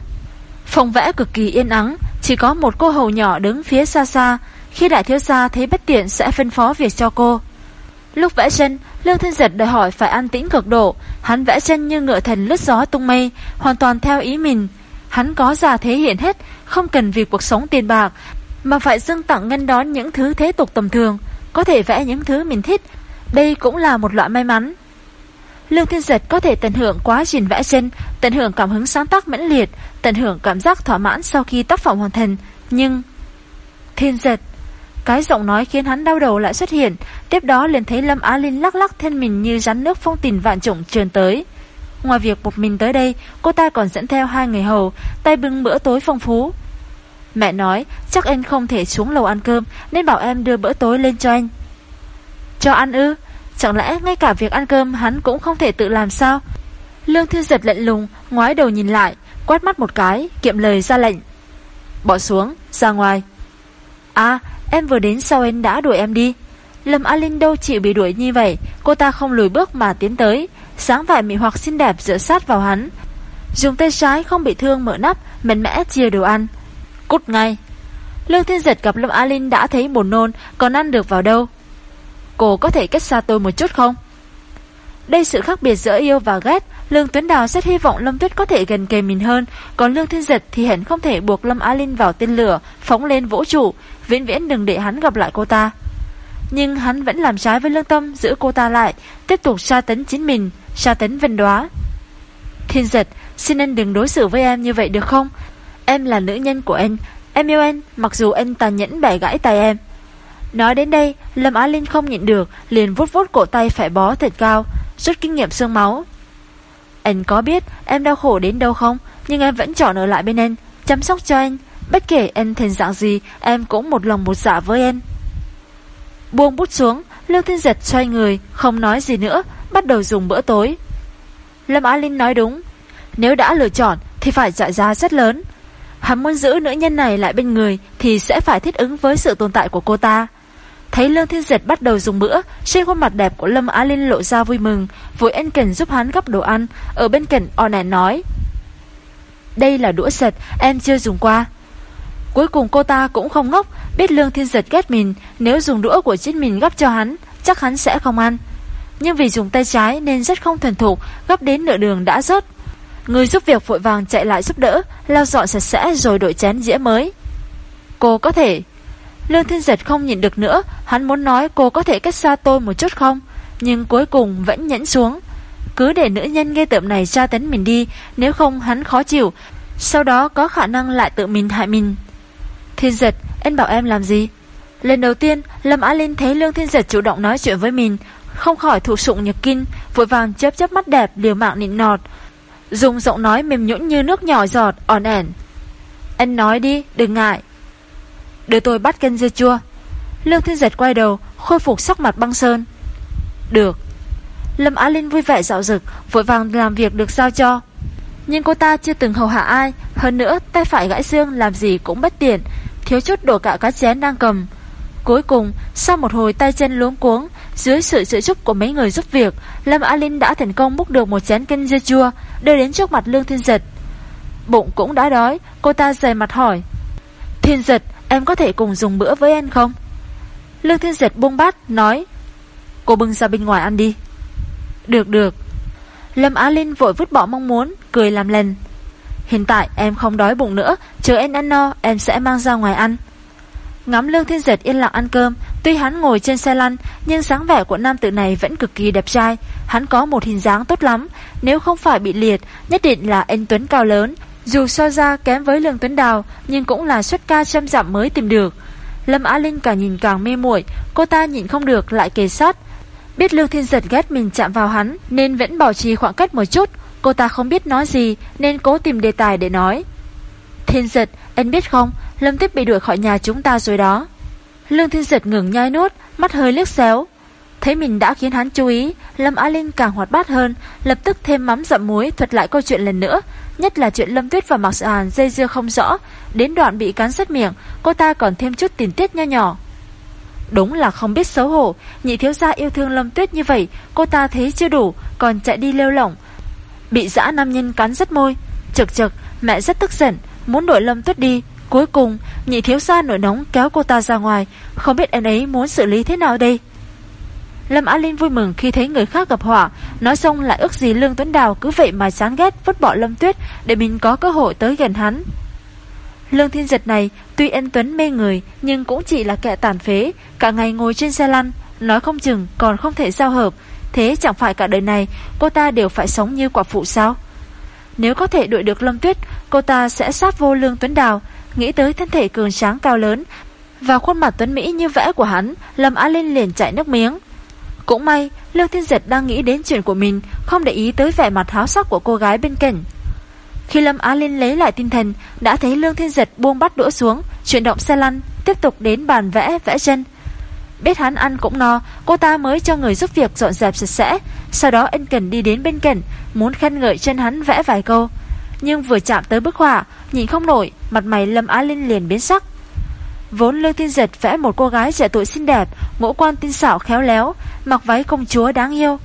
Phòng vẽ cực kỳ yên ắng Chỉ có một cô hầu nhỏ đứng phía xa xa Khi đại thiếu gia thấy bất tiện sẽ phân phó việc cho cô Lúc vẽ chân, Lương Thiên Giật đòi hỏi phải an tĩnh cực độ. Hắn vẽ chân như ngựa thần lướt gió tung mây, hoàn toàn theo ý mình. Hắn có già thế hiện hết, không cần vì cuộc sống tiền bạc, mà phải dâng tặng ngân đón những thứ thế tục tầm thường, có thể vẽ những thứ mình thích. Đây cũng là một loại may mắn. Lương Thiên Giật có thể tận hưởng quá trình vẽ chân, tận hưởng cảm hứng sáng tác mãnh liệt, tận hưởng cảm giác thỏa mãn sau khi tác phẩm hoàn thành. Nhưng... Thiên Giật cái giọng nói khiến hắn đau đầu lại xuất hiện, tiếp đó liền thấy Lâm Á Linh lắc lắc thân mình như rắn nước phong tình vạn trùng trườn tới. Ngoài việc một mình tới đây, cô ta còn dẫn theo hai người hầu, tay bưng bữa tối phong phú. Mẹ nói, chắc anh không thể xuống lầu ăn cơm, nên bảo em đưa bữa tối lên cho anh. Cho ăn ư? Chẳng lẽ ngay cả việc ăn cơm hắn cũng không thể tự làm sao? Lương Thư giật lệnh lùng, ngoái đầu nhìn lại, quét mắt một cái, kiệm lời ra lệnh. Bỏ xuống, ra ngoài. À, Em vừa đến sau anh đã đuổi em đi? Lâm A Linh đâu chịu bị đuổi như vậy? Cô ta không lùi bước mà tiến tới. Sáng vải mị hoặc xinh đẹp dựa sát vào hắn. Dùng tay trái không bị thương mở nắp mệt mẽ chia đồ ăn. Cút ngay. Lương Thiên Giật gặp Lâm A Linh đã thấy buồn nôn Còn ăn được vào đâu? Cô có thể cách xa tôi một chút không? Đây sự khác biệt giữa yêu và ghét, Lương Tuấn Đào rất hy vọng Lâm Tuyết có thể gần kề mình hơn, Còn Lương Thiên Giật thì hẳn không thể buộc Lâm A Linh vào tên lửa, Phóng lên vũ trụ. Viễn viễn đừng để hắn gặp lại cô ta. Nhưng hắn vẫn làm trái với lương tâm, Giữ cô ta lại, Tiếp tục tra tấn chính mình, Tra tấn vân đoá. Thiên giật Xin anh đừng đối xử với em như vậy được không? Em là nữ nhân của anh. Em yêu anh, Mặc dù anh tàn nhẫn bẻ gãy tay em. Nói đến đây, Lâm Á Linh không nhịn được, Liền vút vút cổ tay phải bó thật cao, Rút kinh nghiệm xương máu. Anh có biết em đau khổ đến đâu không? Nhưng em vẫn chọn ở lại bên anh, Chăm sóc cho anh. Bất kể anh thành dạng gì, Em cũng một lòng một dạ với em Buông bút xuống Lương Thiên Giật xoay người, Không nói gì nữa, Bắt đầu dùng bữa tối. Lâm Á Linh nói đúng, Nếu đã lựa chọn Thì phải trả giá rất lớn. Hắn muốn giữ nữ nhân này lại bên người Thì sẽ phải thích ứng với sự tồn tại của cô ta. Thấy Lương Thiên diệt bắt đầu dùng bữa Trên khuôn mặt đẹp của Lâm Á Linh lộ ra vui mừng Vội ân cần giúp hắn gấp đồ ăn Ở bên cạnh o nẻ nói Đây là đũa sệt, Em chưa dùng qua Cuối cùng cô ta cũng không ngốc, biết Lương Thiên Giật ghét mình, nếu dùng đũa của chính mình gấp cho hắn, chắc hắn sẽ không ăn. Nhưng vì dùng tay trái nên rất không thuần thục, gấp đến nửa đường đã rớt. Người giúp việc vội vàng chạy lại giúp đỡ, lau dọn sạch sẽ rồi đổi chén dĩa mới. Cô có thể... Lương Thiên Giật không nhìn được nữa, hắn muốn nói cô có thể cách xa tôi một chút không, nhưng cuối cùng vẫn nhẫn xuống. Cứ để nữ nhân nghe tợm này tra tấn mình đi, nếu không hắn khó chịu, sau đó có khả năng lại tự mình hại mình. Thiên giật, anh bảo em làm gì? Lần đầu tiên, Lâm Á Linh thấy Lương Thiên Giật chủ động nói chuyện với mình, không khỏi thụ sụng nhật kinh, vội vàng chớp chớp mắt đẹp liều mạng nịnh nọt, dùng giọng nói mềm nhũn như nước nhỏ giọt, ỏn ẻn. Anh nói đi, đừng ngại. Đưa tôi bắt canh dưa chua. Lương Thiên Giật quay đầu, khôi phục sắc mặt băng sơn. Được. Lâm Á Linh vui vẻ dạo dực, vội vàng làm việc được giao cho. Nhưng cô ta chưa từng hầu hạ ai, hơn nữa tay phải gãy xương làm gì cũng bất tiện, thiếu chút đổ cả cá chén đang cầm. Cuối cùng, sau một hồi tay chân luống cuống, dưới sự trợ giúp của mấy người giúp việc, Lâm Á Linh đã thành công múc được một chén canh dưa chua, đưa đến trước mặt Lương Thiên Giật. Bụng cũng đã đói, cô ta dày mặt hỏi. Thiên Giật, em có thể cùng dùng bữa với em không? Lương Thiên Giật buông bát, nói. Cô bưng ra bên ngoài ăn đi. Được được. Lâm Á Linh vội vứt bỏ mong muốn, cười làm lần. Hiện tại em không đói bụng nữa, chờ em ăn no, em sẽ mang ra ngoài ăn. Ngắm Lương Thiên Giật yên lặng ăn cơm, tuy hắn ngồi trên xe lăn, nhưng dáng vẻ của nam tử này vẫn cực kỳ đẹp trai. Hắn có một hình dáng tốt lắm, nếu không phải bị liệt, nhất định là anh Tuấn cao lớn. Dù so ra kém với Lương Tuấn Đào, nhưng cũng là xuất ca trăm dặm mới tìm được. Lâm Á Linh càng nhìn càng mê muội, cô ta nhìn không được lại kề sát. Biết Lương Thiên Giật ghét mình chạm vào hắn, nên vẫn bảo trì khoảng cách một chút. Cô ta không biết nói gì, nên cố tìm đề tài để nói. Thiên Giật, anh biết không, Lâm Tiếp bị đuổi khỏi nhà chúng ta rồi đó. Lương Thiên Giật ngừng nhai nốt, mắt hơi liếc xéo. Thấy mình đã khiến hắn chú ý, Lâm Á Linh càng hoạt bát hơn, lập tức thêm mắm dặm muối thuật lại câu chuyện lần nữa, nhất là chuyện Lâm Tuyết và Mạc Sự Hàn dây dưa không rõ, đến đoạn bị cắn sắt miệng, cô ta còn thêm chút tình tiết nho nhỏ. Đúng là không biết xấu hổ, nhị thiếu gia yêu thương Lâm Tuyết như vậy, cô ta thấy chưa đủ, còn chạy đi lêu lỏng. Bị dã nam nhân cắn rất môi, trực trực, mẹ rất tức giận, muốn đuổi Lâm Tuyết đi, Cuối cùng, nhị thiếu gia nổi nóng kéo cô ta ra ngoài, không biết anh ấy muốn xử lý thế nào đây. Lâm Á Linh vui mừng khi thấy người khác gặp họa, nói xong lại ước gì Lương Tuấn Đào cứ vậy mà chán ghét vứt bỏ Lâm Tuyết để mình có cơ hội tới gần hắn. Lương Thiên Giật này tuy anh Tuấn mê người nhưng cũng chỉ là kẻ tàn phế, cả ngày ngồi trên xe lăn, nói không chừng còn không thể giao hợp, thế chẳng phải cả đời này cô ta đều phải sống như quả phụ sao? Nếu có thể đuổi được Lâm Tuyết, cô ta sẽ sát vô Lương Tuấn Đào, Nghĩ tới thân thể cường sáng cao lớn Và khuôn mặt tuấn Mỹ như vẽ của hắn Lâm Á Linh liền chạy nước miếng. Cũng may Lương Thiên Giật đang nghĩ đến chuyện của mình Không để ý tới vẻ mặt háo sắc của cô gái bên cạnh. Khi Lâm Á Linh lấy lại tinh thần Đã thấy Lương Thiên Giật buông bắt đũa xuống Chuyển động xe lăn Tiếp tục đến bàn vẽ vẽ chân. Biết hắn ăn cũng no Cô ta mới cho người giúp việc dọn dẹp sạch sẽ Sau đó ân cần đi đến bên cạnh Muốn khen ngợi chân hắn vẽ vài câu. Nhưng vừa chạm tới bức họa, nhìn không nổi, mặt mày Lâm Á Linh liền biến sắc. Vốn Lương thiên Giật vẽ một cô gái trẻ tuổi xinh đẹp, ngũ quan tinh xảo khéo léo, mặc váy công chúa đáng yêu.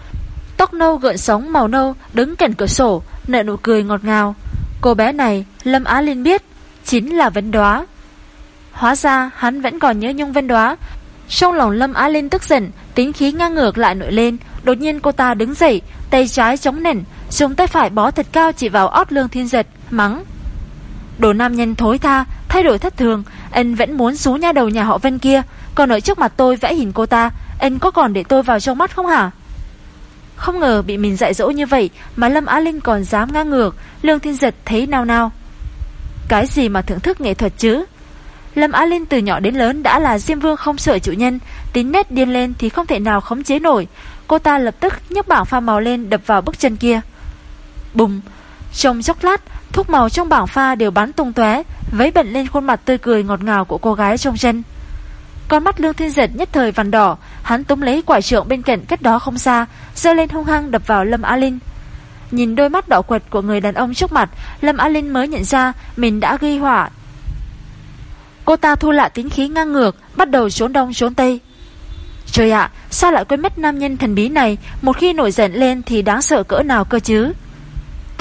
Tóc nâu gợn sóng màu nâu, đứng cạnh cửa sổ, nở nụ cười ngọt ngào. Cô bé này, Lâm Á Linh biết, chính là Vân Đoá. Hóa ra hắn vẫn còn nhớ nhung Vân Đoá. Trong lòng Lâm Á Linh tức giận, tính khí ngang ngược lại nổi lên, đột nhiên cô ta đứng dậy, tay trái chống nền, dùng tay phải bó thật cao chỉ vào ót lương thiên giật, mắng. Đồ nam nhân thối tha, thay đổi thất thường, anh vẫn muốn xú nha đầu nhà họ Vân kia, còn ở trước mặt tôi vẽ hình cô ta, anh có còn để tôi vào trong mắt không hả? Không ngờ bị mình dạy dỗ như vậy mà Lâm Á Linh còn dám ngang ngược, Lương Thiên Giật thấy nào nào. Cái gì mà thưởng thức nghệ thuật chứ? Lâm Á Linh từ nhỏ đến lớn đã là Diêm Vương không sợ chủ nhân, tính nét điên lên thì không thể nào khống chế nổi. Cô ta lập tức nhấc bảng pha màu lên đập vào bức chân kia. Bùng! Trong chốc lát, thuốc màu trong bảng pha đều bắn tung tóe, vấy bẩn lên khuôn mặt tươi cười ngọt ngào của cô gái trong chân. Con mắt Lương Thiên Giật nhất thời vằn đỏ, hắn túm lấy quả trượng bên cạnh cách đó không xa, giơ lên hung hăng đập vào Lâm Á Linh. Nhìn đôi mắt đỏ quật của người đàn ông trước mặt, Lâm Á Linh mới nhận ra mình đã ghi hỏa. Cô ta thu lại tính khí ngang ngược, bắt đầu trốn đông trốn tây. Trời ạ, sao lại quên mất nam nhân thần bí này, một khi nổi giận lên thì đáng sợ cỡ nào cơ chứ?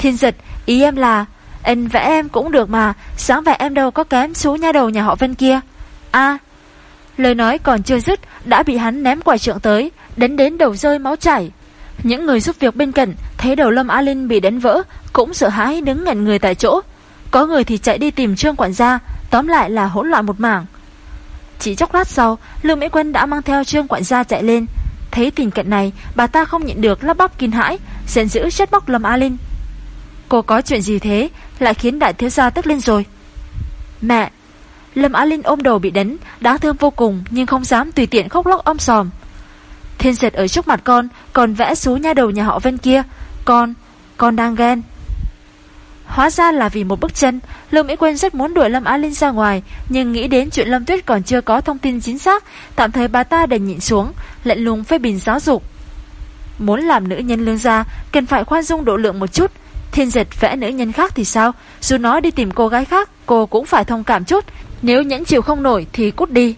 Thiên giật, ý em là Anh vẽ em cũng được mà. Sáng vẽ em đâu có kém số nha đầu nhà họ Vân kia. A Lời nói còn chưa dứt Đã bị hắn ném quả trượng tới Đánh đến đầu rơi máu chảy. Những người giúp việc bên cạnh Thấy đầu Lâm a Linh bị đánh vỡ Cũng sợ hãi đứng ngẩn người tại chỗ. Có người thì chạy đi tìm trương quản gia Tóm lại là hỗn loạn một mảng. Chỉ chốc lát sau Lương Mỹ Quân đã mang theo trương quản gia chạy lên. Thấy tình cảnh này Bà ta không nhịn được lắp bắp kinh hãi giận dữ chất bóc Lâm a Linh. Cô có chuyện gì thế Lại khiến đại thiếu gia tức lên rồi Mẹ Lâm Á Linh ôm đầu bị đánh, đáng thương vô cùng nhưng không dám tùy tiện khóc lóc om sòm. Thiên diệt ở trước mặt con, còn vẽ số nha đầu nhà họ Vân kia. Con, con đang ghen. Hóa ra là vì một bước chân, Lương Mỹ Quân rất muốn đuổi Lâm Á Linh ra ngoài, nhưng nghĩ đến chuyện Lâm Tuyết còn chưa có thông tin chính xác, tạm thời bà ta đành nhịn xuống, lệnh lùng phê bình giáo dục. Muốn làm nữ nhân lương gia, cần phải khoan dung độ lượng một chút. Thiên diệt vẽ nữ nhân khác thì sao? Dù nó đi tìm cô gái khác, cô cũng phải thông cảm chút. Nếu nhẫn chịu không nổi thì cút đi.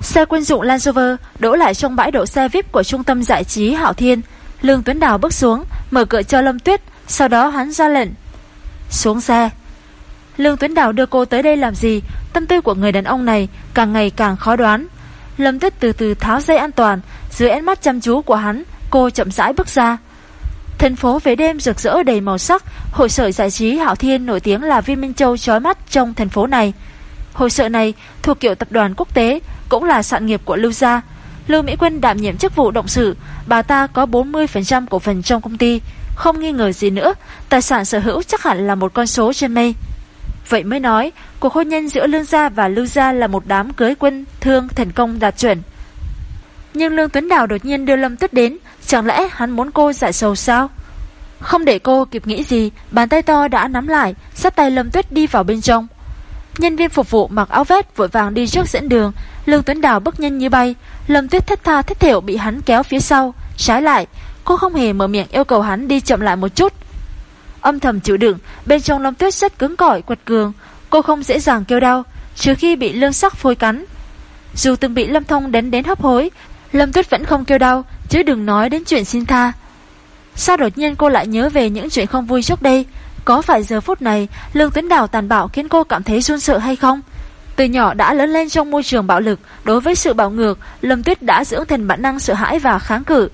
Xe quân dụng Land Rover đỗ lại trong bãi đỗ xe VIP của trung tâm giải trí Hảo Thiên. Lương Tuấn Đào bước xuống, mở cửa cho Lâm Tuyết, sau đó hắn ra lệnh. Xuống xe. Lương Tuấn Đào đưa cô tới đây làm gì? Tâm tư của người đàn ông này càng ngày càng khó đoán. Lâm Tuyết từ từ tháo dây an toàn, dưới ánh mắt chăm chú của hắn, cô chậm rãi bước ra. Thành phố về đêm rực rỡ đầy màu sắc, hội sở giải trí Hảo Thiên nổi tiếng là Viên Minh Châu chói mắt trong thành phố này. Hội sở này thuộc kiểu tập đoàn quốc tế, cũng là sản nghiệp của Lưu Gia. Lưu Mỹ Quân đảm nhiệm chức vụ động sự, bà ta có 40% cổ phần trong công ty, không nghi ngờ gì nữa, tài sản sở hữu chắc hẳn là một con số trên mây. Vậy mới nói, cuộc hôn nhân giữa Lương Gia và Lưu Gia là một đám cưới quân thương thành công đạt chuẩn. Nhưng Lương Tuấn Đào đột nhiên đưa Lâm Tuyết đến, chẳng lẽ hắn muốn cô giải sầu sao? Không để cô kịp nghĩ gì, bàn tay to đã nắm lại, sắp tay Lâm Tuyết đi vào bên trong. Nhân viên phục vụ mặc áo vest vội vàng đi trước dẫn đường, Lương Tuấn Đào bước nhanh như bay, Lâm Tuyết thất tha thất thiểu bị hắn kéo phía sau, trái lại, cô không hề mở miệng yêu cầu hắn đi chậm lại một chút. Âm thầm chịu đựng, bên trong Lâm Tuyết rất cứng cỏi quật cường, cô không dễ dàng kêu đau, trừ khi bị lương sắc phôi cắn. Dù từng bị Lâm Thông đến đến hấp hối, Lâm Tuyết vẫn không kêu đau, chứ đừng nói đến chuyện xin tha. Sao đột nhiên cô lại nhớ về những chuyện không vui trước đây? Có phải giờ phút này Lương Tuấn Đào tàn bạo khiến cô cảm thấy run sợ hay không? Từ nhỏ đã lớn lên trong môi trường bạo lực, đối với sự bạo ngược, Lâm Tuyết đã dưỡng thành bản năng sợ hãi và kháng cự.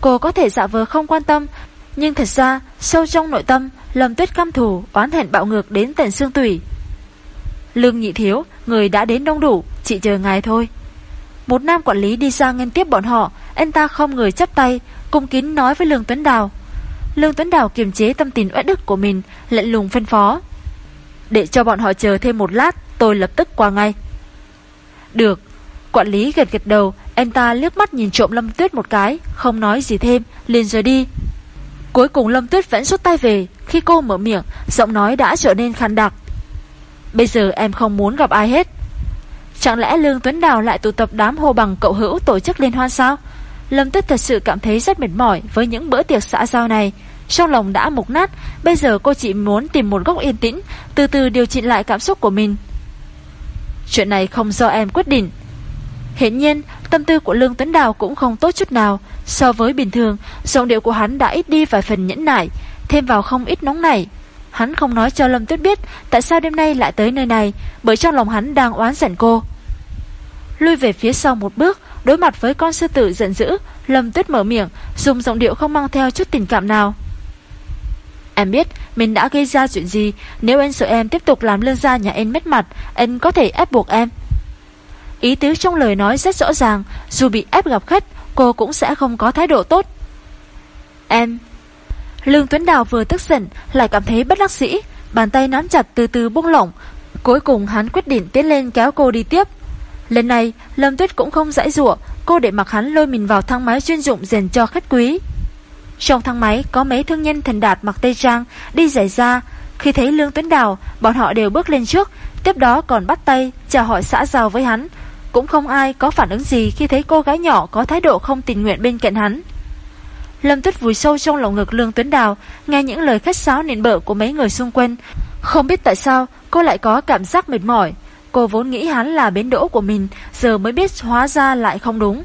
Cô có thể giả vờ không quan tâm, nhưng thật ra, sâu trong nội tâm, Lâm Tuyết căm thù, oán hẹn bạo ngược đến tận xương tủy. Lương nhị thiếu, người đã đến đông đủ, chị chờ ngài thôi. Một nam quản lý đi ra ngăn tiếp bọn họ, anh ta không người chấp tay, cung kín nói với Lương Tuấn Đào. Lương Tuấn Đào kiềm chế tâm tình uất đức của mình, lạnh lùng phân phó. Để cho bọn họ chờ thêm một lát, tôi lập tức qua ngay. Được, quản lý gật gật đầu, anh ta liếc mắt nhìn trộm Lâm Tuyết một cái, không nói gì thêm, liền rời đi. Cuối cùng Lâm Tuyết vẫn rút tay về, khi cô mở miệng, giọng nói đã trở nên khăn đặc. Bây giờ em không muốn gặp ai hết. Chẳng lẽ Lương Tuấn Đào lại tụ tập đám hồ bằng cậu hữu tổ chức liên hoan sao? Lâm Tuyết thật sự cảm thấy rất mệt mỏi với những bữa tiệc xã giao này. Trong lòng đã mục nát, bây giờ cô chỉ muốn tìm một góc yên tĩnh, từ từ điều chỉnh lại cảm xúc của mình. Chuyện này không do em quyết định. Hiện nhiên, tâm tư của Lương Tuấn Đào cũng không tốt chút nào. So với bình thường, giọng điệu của hắn đã ít đi vài phần nhẫn nại, thêm vào không ít nóng nảy. Hắn không nói cho Lâm Tuyết biết tại sao đêm nay lại tới nơi này, bởi trong lòng hắn đang oán giận cô. Lui về phía sau một bước, đối mặt với con sư tử giận dữ, Lâm Tuyết mở miệng, dùng giọng điệu không mang theo chút tình cảm nào. Em biết mình đã gây ra chuyện gì Nếu anh sợ em tiếp tục làm lương gia nhà anh mất mặt Anh có thể ép buộc em Ý tứ trong lời nói rất rõ ràng Dù bị ép gặp khách Cô cũng sẽ không có thái độ tốt Em Lương Tuấn Đào vừa tức giận Lại cảm thấy bất đắc dĩ, Bàn tay nắm chặt từ từ buông lỏng Cuối cùng hắn quyết định tiến lên kéo cô đi tiếp Lần này Lâm Tuyết cũng không dãy dụa Cô để mặc hắn lôi mình vào thang máy chuyên dụng dành cho khách quý trong thang máy có mấy thương nhân thần đạt mặc tây trang đi giải ra. Khi thấy Lương Tuấn Đào, bọn họ đều bước lên trước, tiếp đó còn bắt tay chào hỏi xã giao với hắn. Cũng không ai có phản ứng gì khi thấy cô gái nhỏ có thái độ không tình nguyện bên cạnh hắn. Lâm Tuyết vùi sâu trong lòng ngực Lương Tuấn Đào, nghe những lời khách sáo nịnh bợ của mấy người xung quanh. Không biết tại sao cô lại có cảm giác mệt mỏi. Cô vốn nghĩ hắn là bến đỗ của mình, giờ mới biết hóa ra lại không đúng.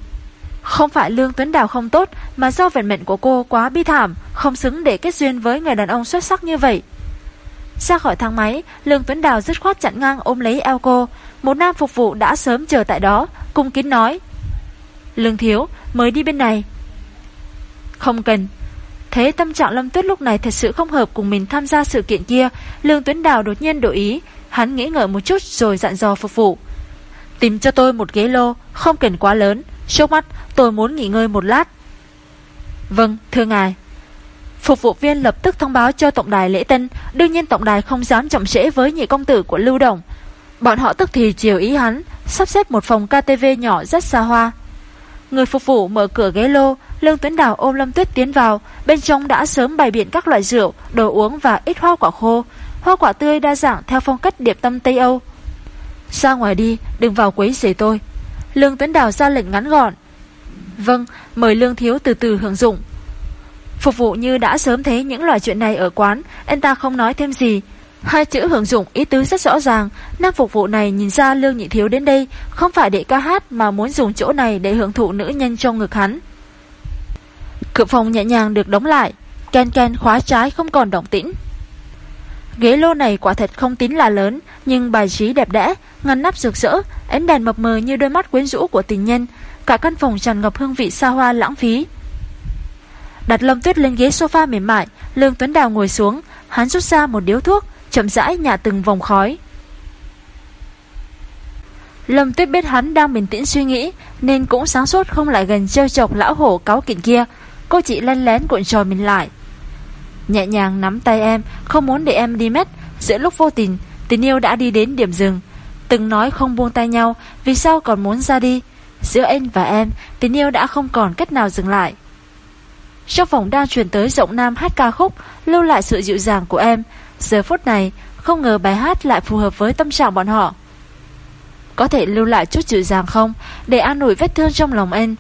Không phải Lương Tuấn Đào không tốt Mà do vận mệnh của cô quá bi thảm Không xứng để kết duyên với người đàn ông xuất sắc như vậy Ra khỏi thang máy Lương Tuấn Đào dứt khoát chặn ngang ôm lấy eo cô Một nam phục vụ đã sớm chờ tại đó Cung kính nói Lương Thiếu mới đi bên này không cần. Thế tâm trạng Lâm Tuyết lúc này thật sự không hợp cùng mình tham gia sự kiện kia. Lương Tuấn Đào đột nhiên đổi ý. Hắn nghĩ ngợi một chút rồi dặn dò phục vụ. Tìm cho tôi một ghế lô Không cần quá lớn. Trước mắt tôi muốn nghỉ ngơi một lát. Vâng thưa ngài. Phục vụ viên lập tức thông báo cho tổng đài lễ tân. Đương nhiên tổng đài không dám chậm trễ với nhị công tử của Lưu Đồng. Bọn họ tức thì chiều ý hắn, sắp xếp một phòng KTV nhỏ rất xa hoa. Người phục vụ mở cửa ghế lô, Lương Tuấn Đào ôm Lâm Tuyết tiến vào, bên trong đã sớm bày biện các loại rượu, đồ uống và ít hoa quả khô, hoa quả tươi đa dạng theo phong cách điệp tâm Tây Âu. Ra ngoài đi, đừng vào quấy rầy tôi. Lương Tuấn Đào ra lệnh ngắn gọn. Vâng, mời Lương Thiếu từ từ hưởng dụng. Phục vụ như đã sớm thấy những loại chuyện này ở quán, anh ta không nói thêm gì. Hai chữ hưởng dụng ý tứ rất rõ ràng, nam phục vụ này nhìn ra Lương Nhị Thiếu đến đây không phải để ca hát mà muốn dùng chỗ này để hưởng thụ nữ nhân trong ngực hắn. Cửa phòng nhẹ nhàng được đóng lại, ken ken khóa trái không còn động tĩnh. Ghế lô này quả thật không tính là lớn, nhưng bài trí đẹp đẽ, ngăn nắp rực rỡ, ánh đèn mập mờ như đôi mắt quyến rũ của tình nhân, cả căn phòng tràn ngập hương vị xa hoa lãng phí. Đặt Lâm Tuyết lên ghế sofa mềm mại, Lương Tuấn Đào ngồi xuống, hắn rút ra một điếu thuốc, chậm rãi nhả từng vòng khói. Lâm Tuyết biết hắn đang bình tĩnh suy nghĩ, nên cũng sáng suốt không lại gần trêu chọc lão hổ cáo kiện kia. Cô chị lén lén cuộn tròn mình lại. Nhẹ nhàng nắm tay em, không muốn để em đi mất. Giữa lúc vô tình, tình yêu đã đi đến điểm dừng. Từng nói không buông tay nhau, vì sao còn muốn ra đi? Giữa anh và em, tình yêu đã không còn cách nào dừng lại. Trong phòng đang truyền tới giọng nam hát ca khúc, lưu lại sự dịu dàng của em. Giờ phút này, không ngờ bài hát lại phù hợp với tâm trạng bọn họ. Có thể lưu lại chút dịu dàng không, để an ủi vết thương trong lòng em.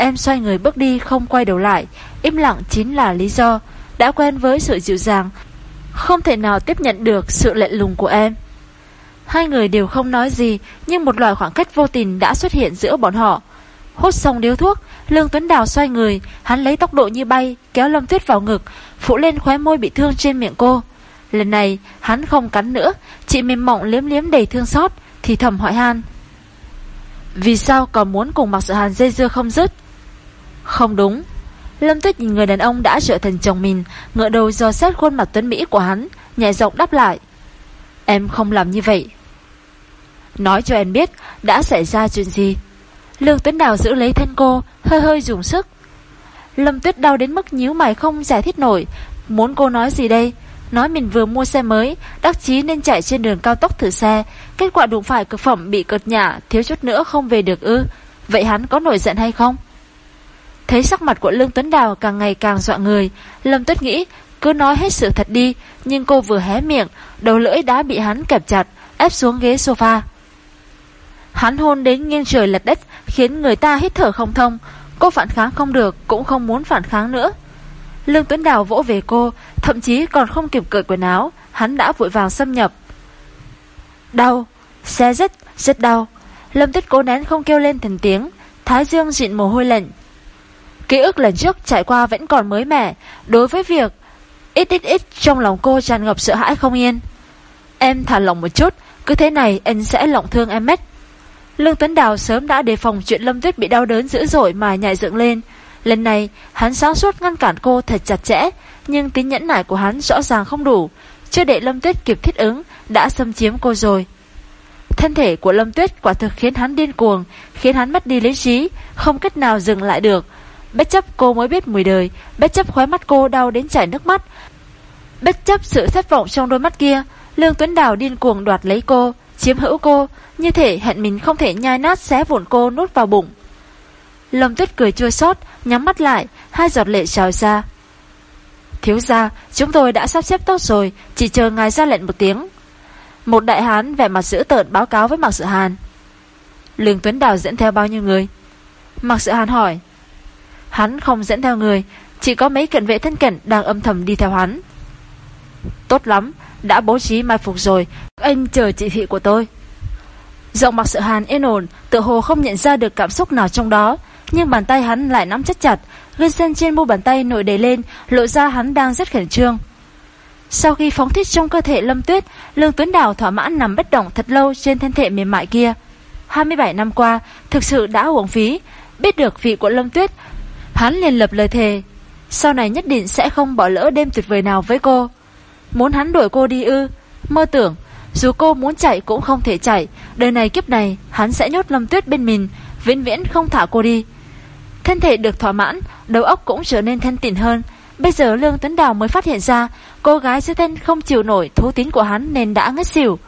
Em xoay người bước đi không quay đầu lại, im lặng chính là lý do. Đã quen với sự dịu dàng, không thể nào tiếp nhận được sự lệ lùng của em. Hai người đều không nói gì, nhưng một loại khoảng cách vô tình đã xuất hiện giữa bọn họ. Hút xong điếu thuốc, Lương Tuấn Đào xoay người, hắn lấy tốc độ như bay, kéo Lâm Tuyết vào ngực, phụ lên khóe môi bị thương trên miệng cô. Lần này, hắn không cắn nữa, chị mềm mỏng liếm liếm đầy thương xót, thì thầm hỏi han. Vì sao còn muốn cùng mặc sự hàn dây dưa không dứt? Không đúng. Lâm Tuyết nhìn người đàn ông đã trở thành chồng mình, ngựa đầu do xét khuôn mặt tuấn Mỹ của hắn, nhẹ giọng đáp lại. Em không làm như vậy. Nói cho em biết đã xảy ra chuyện gì. Lương Tuấn Đào giữ lấy thân cô, hơi hơi dùng sức. Lâm Tuyết đau đến mức nhíu mày không giải thích nổi, muốn cô nói gì đây? Nói mình vừa mua xe mới, đắc chí nên chạy trên đường cao tốc thử xe, kết quả đụng phải cực phẩm bị cợt nhả, thiếu chút nữa không về được ư. Vậy hắn có nổi giận hay không? Thấy sắc mặt của Lương Tuấn Đào càng ngày càng dọa người, Lâm Tuyết nghĩ cứ nói hết sự thật đi, nhưng cô vừa hé miệng, đầu lưỡi đã bị hắn kẹp chặt, ép xuống ghế sofa. Hắn hôn đến nghiêng trời lật đất, khiến người ta hít thở không thông. Cô phản kháng không được, cũng không muốn phản kháng nữa. Lương Tuấn Đào vỗ về cô, thậm chí còn không kịp cởi quần áo, hắn đã vội vàng xâm nhập. Đau, xe rất, rất đau. Lâm Tuyết cố nén không kêu lên thành tiếng, Thái Dương dịn mồ hôi lạnh. Ký ức lần trước trải qua vẫn còn mới mẻ, đối với việc ít ít ít trong lòng cô tràn ngập sợ hãi không yên. Em thả lòng một chút, cứ thế này anh sẽ lộng thương em mất. Lương Tuấn Đào sớm đã đề phòng chuyện Lâm Tuyết bị đau đớn dữ dội mà nhảy dựng lên. Lần này, hắn sáng suốt ngăn cản cô thật chặt chẽ, nhưng tính nhẫn nại của hắn rõ ràng không đủ. Chưa để Lâm Tuyết kịp thích ứng, đã xâm chiếm cô rồi. Thân thể của Lâm Tuyết quả thực khiến hắn điên cuồng, khiến hắn mất đi lý trí, không cách nào dừng lại được. Bất chấp cô mới biết mùi đời, bất chấp khóe mắt cô đau đến chảy nước mắt. Bất chấp sự thất vọng trong đôi mắt kia, Lương Tuấn Đào điên cuồng đoạt lấy cô, chiếm hữu cô, như thể hẹn mình không thể nhai nát xé vụn cô nuốt vào bụng. Lâm Tuyết cười chua xót, nhắm mắt lại, hai giọt lệ trào ra. Thiếu gia, chúng tôi đã sắp xếp tốt rồi, chỉ chờ ngài ra lệnh một tiếng. Một đại hán vẻ mặt dữ tợn báo cáo với Mạc Sự Hàn. Lương Tuấn Đào dẫn theo bao nhiêu người? Mạc Sự Hàn hỏi. Hắn không dẫn theo người, chỉ có mấy cận vệ thân cận đang âm thầm đi theo hắn. Tốt lắm, đã bố trí mai phục rồi, anh chờ chỉ thị của tôi. Giọng mặc Sự Hàn yên ổn, tự hồ không nhận ra được cảm xúc nào trong đó, nhưng bàn tay hắn lại nắm chất chặt, gân xanh trên mu bàn tay nổi đầy lên, lộ ra hắn đang rất khẩn trương. Sau khi phóng thích trong cơ thể Lâm Tuyết, Lương Tuấn Đào thỏa mãn nằm bất động thật lâu trên thân thể mềm mại kia. 27 năm qua, thực sự đã uổng phí, biết được vị của Lâm Tuyết, hắn liền lập lời thề, sau này nhất định sẽ không bỏ lỡ đêm tuyệt vời nào với cô. Muốn hắn đuổi cô đi ư, mơ tưởng, dù cô muốn chạy cũng không thể chạy, đời này kiếp này hắn sẽ nhốt Lâm Tuyết bên mình, vĩnh viễn không thả cô đi. Thân thể được thỏa mãn, đầu óc cũng trở nên thanh tịnh hơn. Bây giờ Lương Tuấn Đào mới phát hiện ra cô gái dưới tên không chịu nổi thú tín của hắn nên đã ngất xỉu.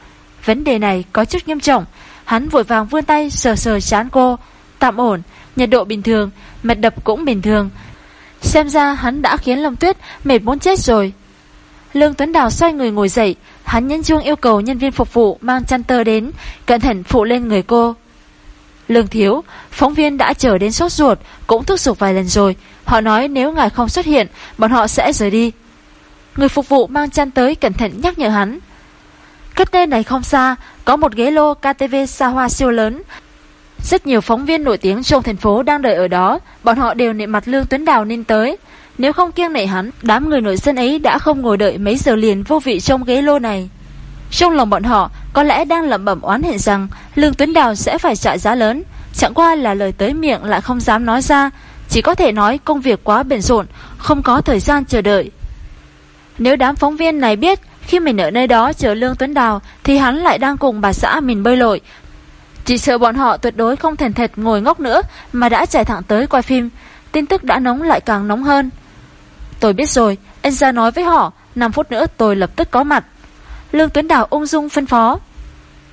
vấn đề này có chút nghiêm trọng. Hắn vội vàng vươn tay sờ sờ chán cô. Tạm ổn, nhiệt độ bình thường, mạch đập cũng bình thường. Xem ra hắn đã khiến Lâm Tuyết mệt muốn chết rồi. Lương Tuấn Đào xoay người ngồi dậy, hắn nhấn chuông yêu cầu nhân viên phục vụ mang chăn tơ đến, cẩn thận phụ lên người cô. Lương Thiếu, phóng viên đã chờ đến sốt ruột, cũng thúc giục vài lần rồi. Họ nói nếu ngài không xuất hiện, bọn họ sẽ rời đi. Người phục vụ mang chăn tới cẩn thận nhắc nhở hắn. Cách nơi này không xa, có một ghế lô KTV xa hoa siêu lớn. Rất nhiều phóng viên nổi tiếng trong thành phố đang đợi ở đó, bọn họ đều nệ mặt Lương Tuấn Đào nên tới. Nếu không kiêng nệ hắn, đám người nổi dân ấy đã không ngồi đợi mấy giờ liền vô vị trong ghế lô này. Trong lòng bọn họ có lẽ đang lẩm bẩm oán hẹn rằng Lương Tuấn Đào sẽ phải trả giá lớn, chẳng qua là lời tới miệng lại không dám nói ra, chỉ có thể nói công việc quá bận rộn, không có thời gian chờ đợi. Nếu đám phóng viên này biết khi mình ở nơi đó chờ Lương Tuấn Đào thì hắn lại đang cùng bà xã mình bơi lội. Chỉ sợ bọn họ tuyệt đối không thèn thật ngồi ngốc nữa mà đã chạy thẳng tới quay phim. Tin tức đã nóng lại càng nóng hơn. Tôi biết rồi, anh ra nói với họ, 5 phút nữa tôi lập tức có mặt. Lương Tuấn Đào ung dung phân phó.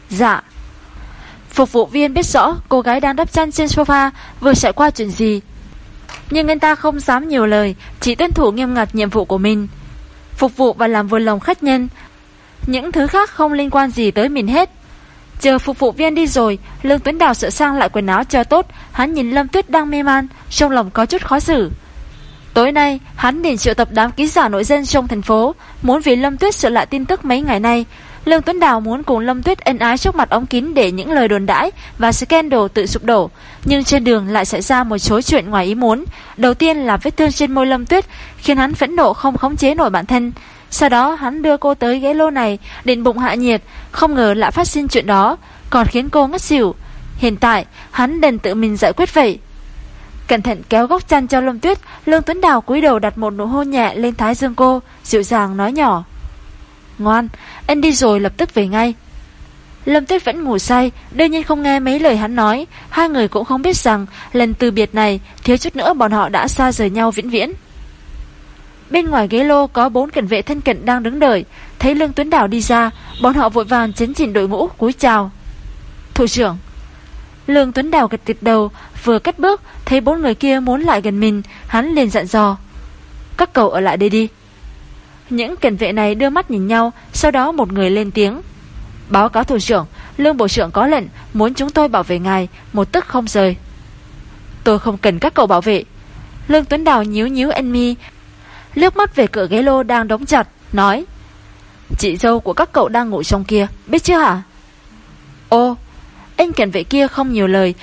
Dạ. Phục vụ viên biết rõ cô gái đang đắp chăn trên sofa vừa trải qua chuyện gì. Nhưng anh ta không dám nhiều lời, chỉ tuân thủ nghiêm ngặt nhiệm vụ của mình. Phục vụ và làm vừa lòng khách nhân. Những thứ khác không liên quan gì tới mình hết. Chờ phục vụ viên đi rồi, Lương Tuấn Đào sửa sang lại quần áo cho tốt, hắn nhìn Lâm Tuyết đang mê man, trong lòng có chút khó xử. Tối nay, hắn định triệu tập đám ký giả nội dân trong thành phố, muốn vì Lâm Tuyết sửa lại tin tức mấy ngày nay. Lương Tuấn Đào muốn cùng Lâm Tuyết ân ái trước mặt ống kín để những lời đồn đãi và scandal tự sụp đổ, nhưng trên đường lại xảy ra một số chuyện ngoài ý muốn. Đầu tiên là vết thương trên môi Lâm Tuyết, khiến hắn phẫn nộ không khống chế nổi bản thân. Sau đó hắn đưa cô tới ghế lô này, định bụng hạ nhiệt, không ngờ lại phát sinh chuyện đó, còn khiến cô ngất xỉu. Hiện tại, hắn đành tự mình giải quyết vậy. Cẩn thận kéo góc chăn cho Lâm Tuyết, Lương Tuấn Đào cúi đầu đặt một nụ hôn nhẹ lên thái dương cô, dịu dàng nói nhỏ. Ngoan, anh đi rồi lập tức về ngay. Lâm Tuyết vẫn ngủ say, đương nhiên không nghe mấy lời hắn nói, hai người cũng không biết rằng lần từ biệt này thiếu chút nữa bọn họ đã xa rời nhau vĩnh viễn. Bên ngoài ghế lô có bốn cảnh vệ thân cận đang đứng đợi, thấy Lương Tuấn Đào đi ra, bọn họ vội vàng chấn chỉnh đội ngũ cúi chào. Thủ trưởng, Lương Tuấn Đào gật gật đầu, vừa cất bước, thấy bốn người kia muốn lại gần mình, hắn liền dặn dò. Các cậu ở lại đây đi. Những cảnh vệ này đưa mắt nhìn nhau, sau đó một người lên tiếng. Báo cáo thủ trưởng, lương bộ trưởng có lệnh, muốn chúng tôi bảo vệ ngài, một tức không rời. Tôi không cần các cậu bảo vệ. Lương Tuấn Đào nhíu nhíu anh mi, lướt mắt về cửa ghế lô đang đóng chặt, nói. Chị dâu của các cậu đang ngủ trong kia, biết chưa hả? Ô, anh cảnh vệ kia không nhiều lời,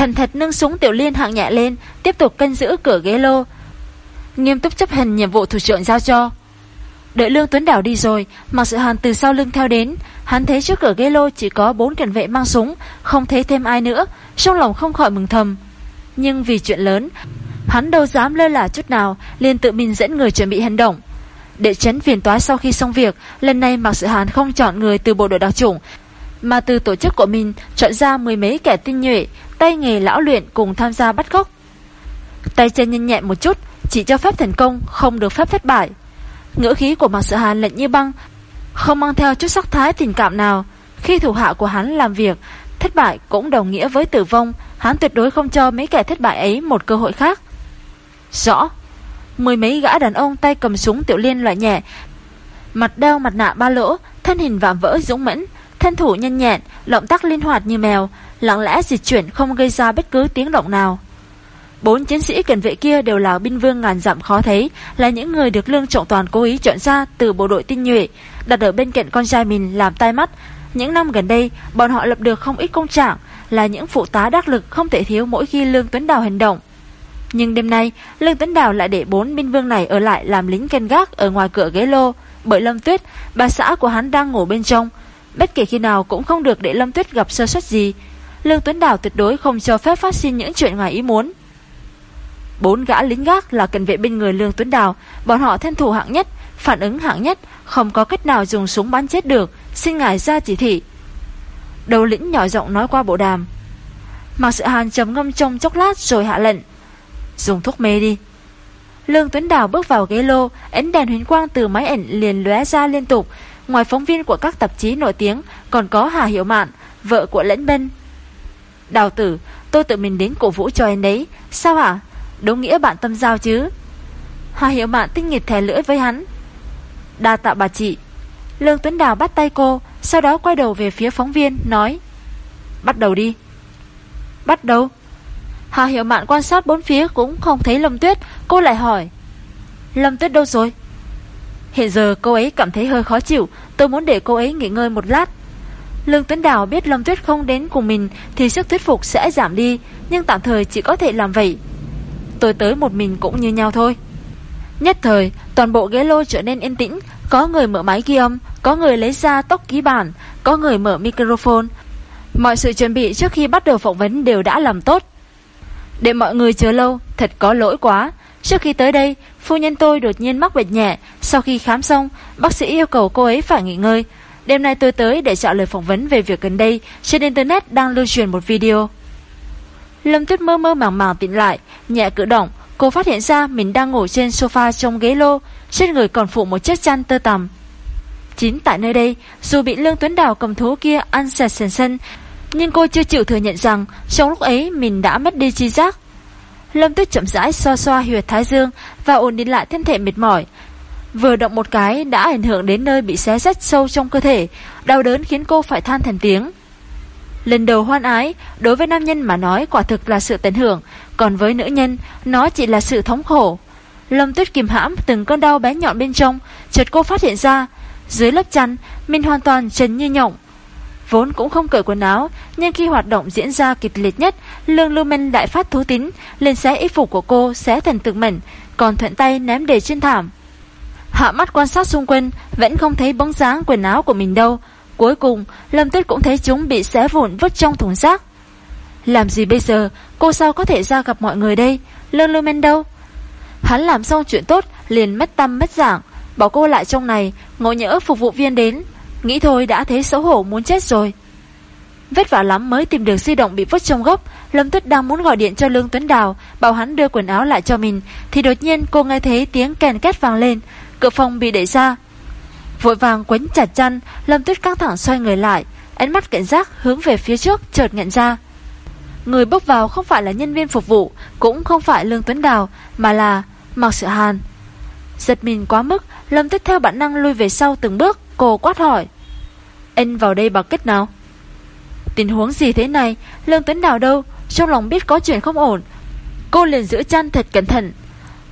Thần thật nâng súng tiểu liên hạng nhẹ lên Tiếp tục canh giữ cửa ghế lô Nghiêm túc chấp hành nhiệm vụ thủ trưởng giao cho Đợi Lương Tuấn Đảo đi rồi Mặc sự hàn từ sau lưng theo đến Hắn thấy trước cửa ghế lô chỉ có bốn cảnh vệ mang súng Không thấy thêm ai nữa Trong lòng không khỏi mừng thầm Nhưng vì chuyện lớn Hắn đâu dám lơ là chút nào liền tự mình dẫn người chuẩn bị hành động Để chấn phiền toái sau khi xong việc Lần này Mạc Sự Hàn không chọn người từ bộ đội đặc chủng Mà từ tổ chức của mình Chọn ra mười mấy kẻ tinh nhuệ tay nghề lão luyện cùng tham gia bắt gốc. Tay chân nhanh nhẹn một chút, chỉ cho phép thành công, không được phép thất bại. Ngữ khí của Mạc Sự Hàn lạnh như băng, không mang theo chút sắc thái tình cảm nào. Khi thủ hạ của hắn làm việc, thất bại cũng đồng nghĩa với tử vong, hắn tuyệt đối không cho mấy kẻ thất bại ấy một cơ hội khác. Rõ. Mười mấy gã đàn ông tay cầm súng tiểu liên loại nhẹ, mặt đeo mặt nạ ba lỗ, thân hình vạm vỡ dũng mẫn, thân thủ nhanh nhẹn, động tác linh hoạt như mèo, lặng lẽ dịch chuyển không gây ra bất cứ tiếng động nào. Bốn chiến sĩ cần vệ kia đều là binh vương ngàn dặm khó thấy, là những người được Lương Trọng Toàn cố ý chọn ra từ bộ đội tinh nhuệ, đặt ở bên cạnh con trai mình làm tai mắt. Những năm gần đây, bọn họ lập được không ít công trạng, là những phụ tá đắc lực không thể thiếu mỗi khi Lương Tuấn Đào hành động. Nhưng đêm nay, Lương Tuấn Đào lại để bốn binh vương này ở lại làm lính canh gác ở ngoài cửa ghế lô, bởi Lâm Tuyết, bà xã của hắn đang ngủ bên trong. Bất kể khi nào cũng không được để Lâm Tuyết gặp sơ suất gì, Lương Tuấn Đào tuyệt đối không cho phép phát sinh những chuyện ngoài ý muốn. Bốn gã lính gác là cận vệ bên người Lương Tuấn Đào, bọn họ thân thủ hạng nhất, phản ứng hạng nhất, không có cách nào dùng súng bắn chết được, xin ngài ra chỉ thị. Đầu lĩnh nhỏ giọng nói qua bộ đàm. Mạc Sự Hàn trầm ngâm trong chốc lát rồi hạ lệnh. Dùng thuốc mê đi. Lương Tuấn Đào bước vào ghế lô, ánh đèn huyền quang từ máy ảnh liền lóe ra liên tục, Ngoài phóng viên của các tạp chí nổi tiếng Còn có Hà Hiểu Mạn Vợ của Lẫn Bân. Đào tử Tôi tự mình đến cổ vũ cho anh đấy Sao hả Đúng nghĩa bạn tâm giao chứ. Hà Hiểu Mạn tinh nghịch thè lưỡi với hắn. Đa tạ bà chị. Lương Tuấn Đào bắt tay cô Sau đó quay đầu về phía phóng viên Nói Bắt đầu đi. Bắt đầu? Hà Hiểu Mạn quan sát bốn phía cũng không thấy Lâm Tuyết. Cô lại hỏi, Lâm Tuyết đâu rồi? Hiện giờ cô ấy cảm thấy hơi khó chịu. Tôi muốn để cô ấy nghỉ ngơi một lát. Lương Tuấn Đào biết Lâm Tuyết không đến cùng mình Thì sức thuyết phục sẽ giảm đi, Nhưng tạm thời chỉ có thể làm vậy. Tôi tới một mình cũng như nhau thôi. Nhất thời, toàn bộ ghế lô trở nên yên tĩnh. Có người mở máy ghi âm, Có người lấy ra tóc ký bản, Có người mở microphone. Mọi sự chuẩn bị trước khi bắt đầu phỏng vấn đều đã làm tốt. Để mọi người chờ lâu, Thật có lỗi quá. Trước khi tới đây, Phu nhân tôi đột nhiên mắc bệnh nhẹ. Sau khi khám xong, Bác sĩ yêu cầu cô ấy phải nghỉ ngơi. Đêm nay tôi tới để chọn lời phỏng vấn về việc gần đây, Trên internet đang lưu truyền một video. Lâm Tuyết mơ mơ màng màng tỉnh lại, Nhẹ cử động. Cô phát hiện ra mình đang ngồi trên sofa trong ghế lô, Trên người còn phụ một chiếc chăn tơ tằm. Chính tại nơi đây, Dù bị Lương Tuấn Đào cầm thú kia ăn sạch sần sân nhưng cô chưa chịu thừa nhận rằng Trong lúc ấy mình đã mất đi chi giác. Lâm Tuyết chậm rãi xoa xoa huyệt thái dương Và ổn định lại thân thể mệt mỏi. Vừa động một cái đã ảnh hưởng đến nơi bị xé rách sâu trong cơ thể, Đau đớn khiến cô phải than thành tiếng. Lần đầu hoan ái, Đối với nam nhân mà nói quả thực là sự tận hưởng, Còn với nữ nhân, Nó chỉ là sự thống khổ. Lâm tuyết kìm hãm từng cơn đau bé nhọn bên trong, Chợt cô phát hiện ra, Dưới lớp chăn, Mình hoàn toàn trần như nhộng. Vốn cũng không cởi quần áo, Nhưng khi hoạt động diễn ra kịch liệt nhất, Lương Lưu Minh đại phát thú tính Lên xé y phục của cô, xé thành từng mảnh Còn thuận tay ném để trên thảm. Hạ mắt quan sát xung quanh, Vẫn không thấy bóng dáng quần áo của mình đâu. Cuối cùng, Lâm Tuyết cũng thấy chúng bị xé vụn vứt trong thùng rác. Làm gì bây giờ? Cô sao có thể ra gặp mọi người đây? Lương Lumen đâu? Hắn làm xong chuyện tốt, liền mất tâm, mất dạng. Bỏ cô lại trong này, Ngộ nhỡ phục vụ viên đến. Nghĩ thôi đã thấy xấu hổ muốn chết rồi. Vất vả lắm mới tìm được di động bị vứt trong gốc Lâm Tuyết đang muốn gọi điện cho Lương Tuấn Đào, Bảo hắn đưa quần áo lại cho mình, Thì đột nhiên cô nghe thấy tiếng kèn két vang lên, Cửa phòng bị đẩy ra. Vội vàng quấn chặt chăn, Lâm Tuyết căng thẳng xoay người lại, Ánh mắt cảnh giác hướng về phía trước chợt nhận ra. Người bước vào không phải là nhân viên phục vụ, Cũng không phải Lương Tuấn Đào, Mà là Mạc Sự Hàn. Giật mình quá mức, Lâm Tuyết theo bản năng lui về sau từng bước. Cô quát hỏi. Anh vào đây bằng cách nào? Tình huống gì thế này? Lương Tuấn Đào đâu? Trong lòng biết có chuyện không ổn. Cô liền giữ chăn thật cẩn thận.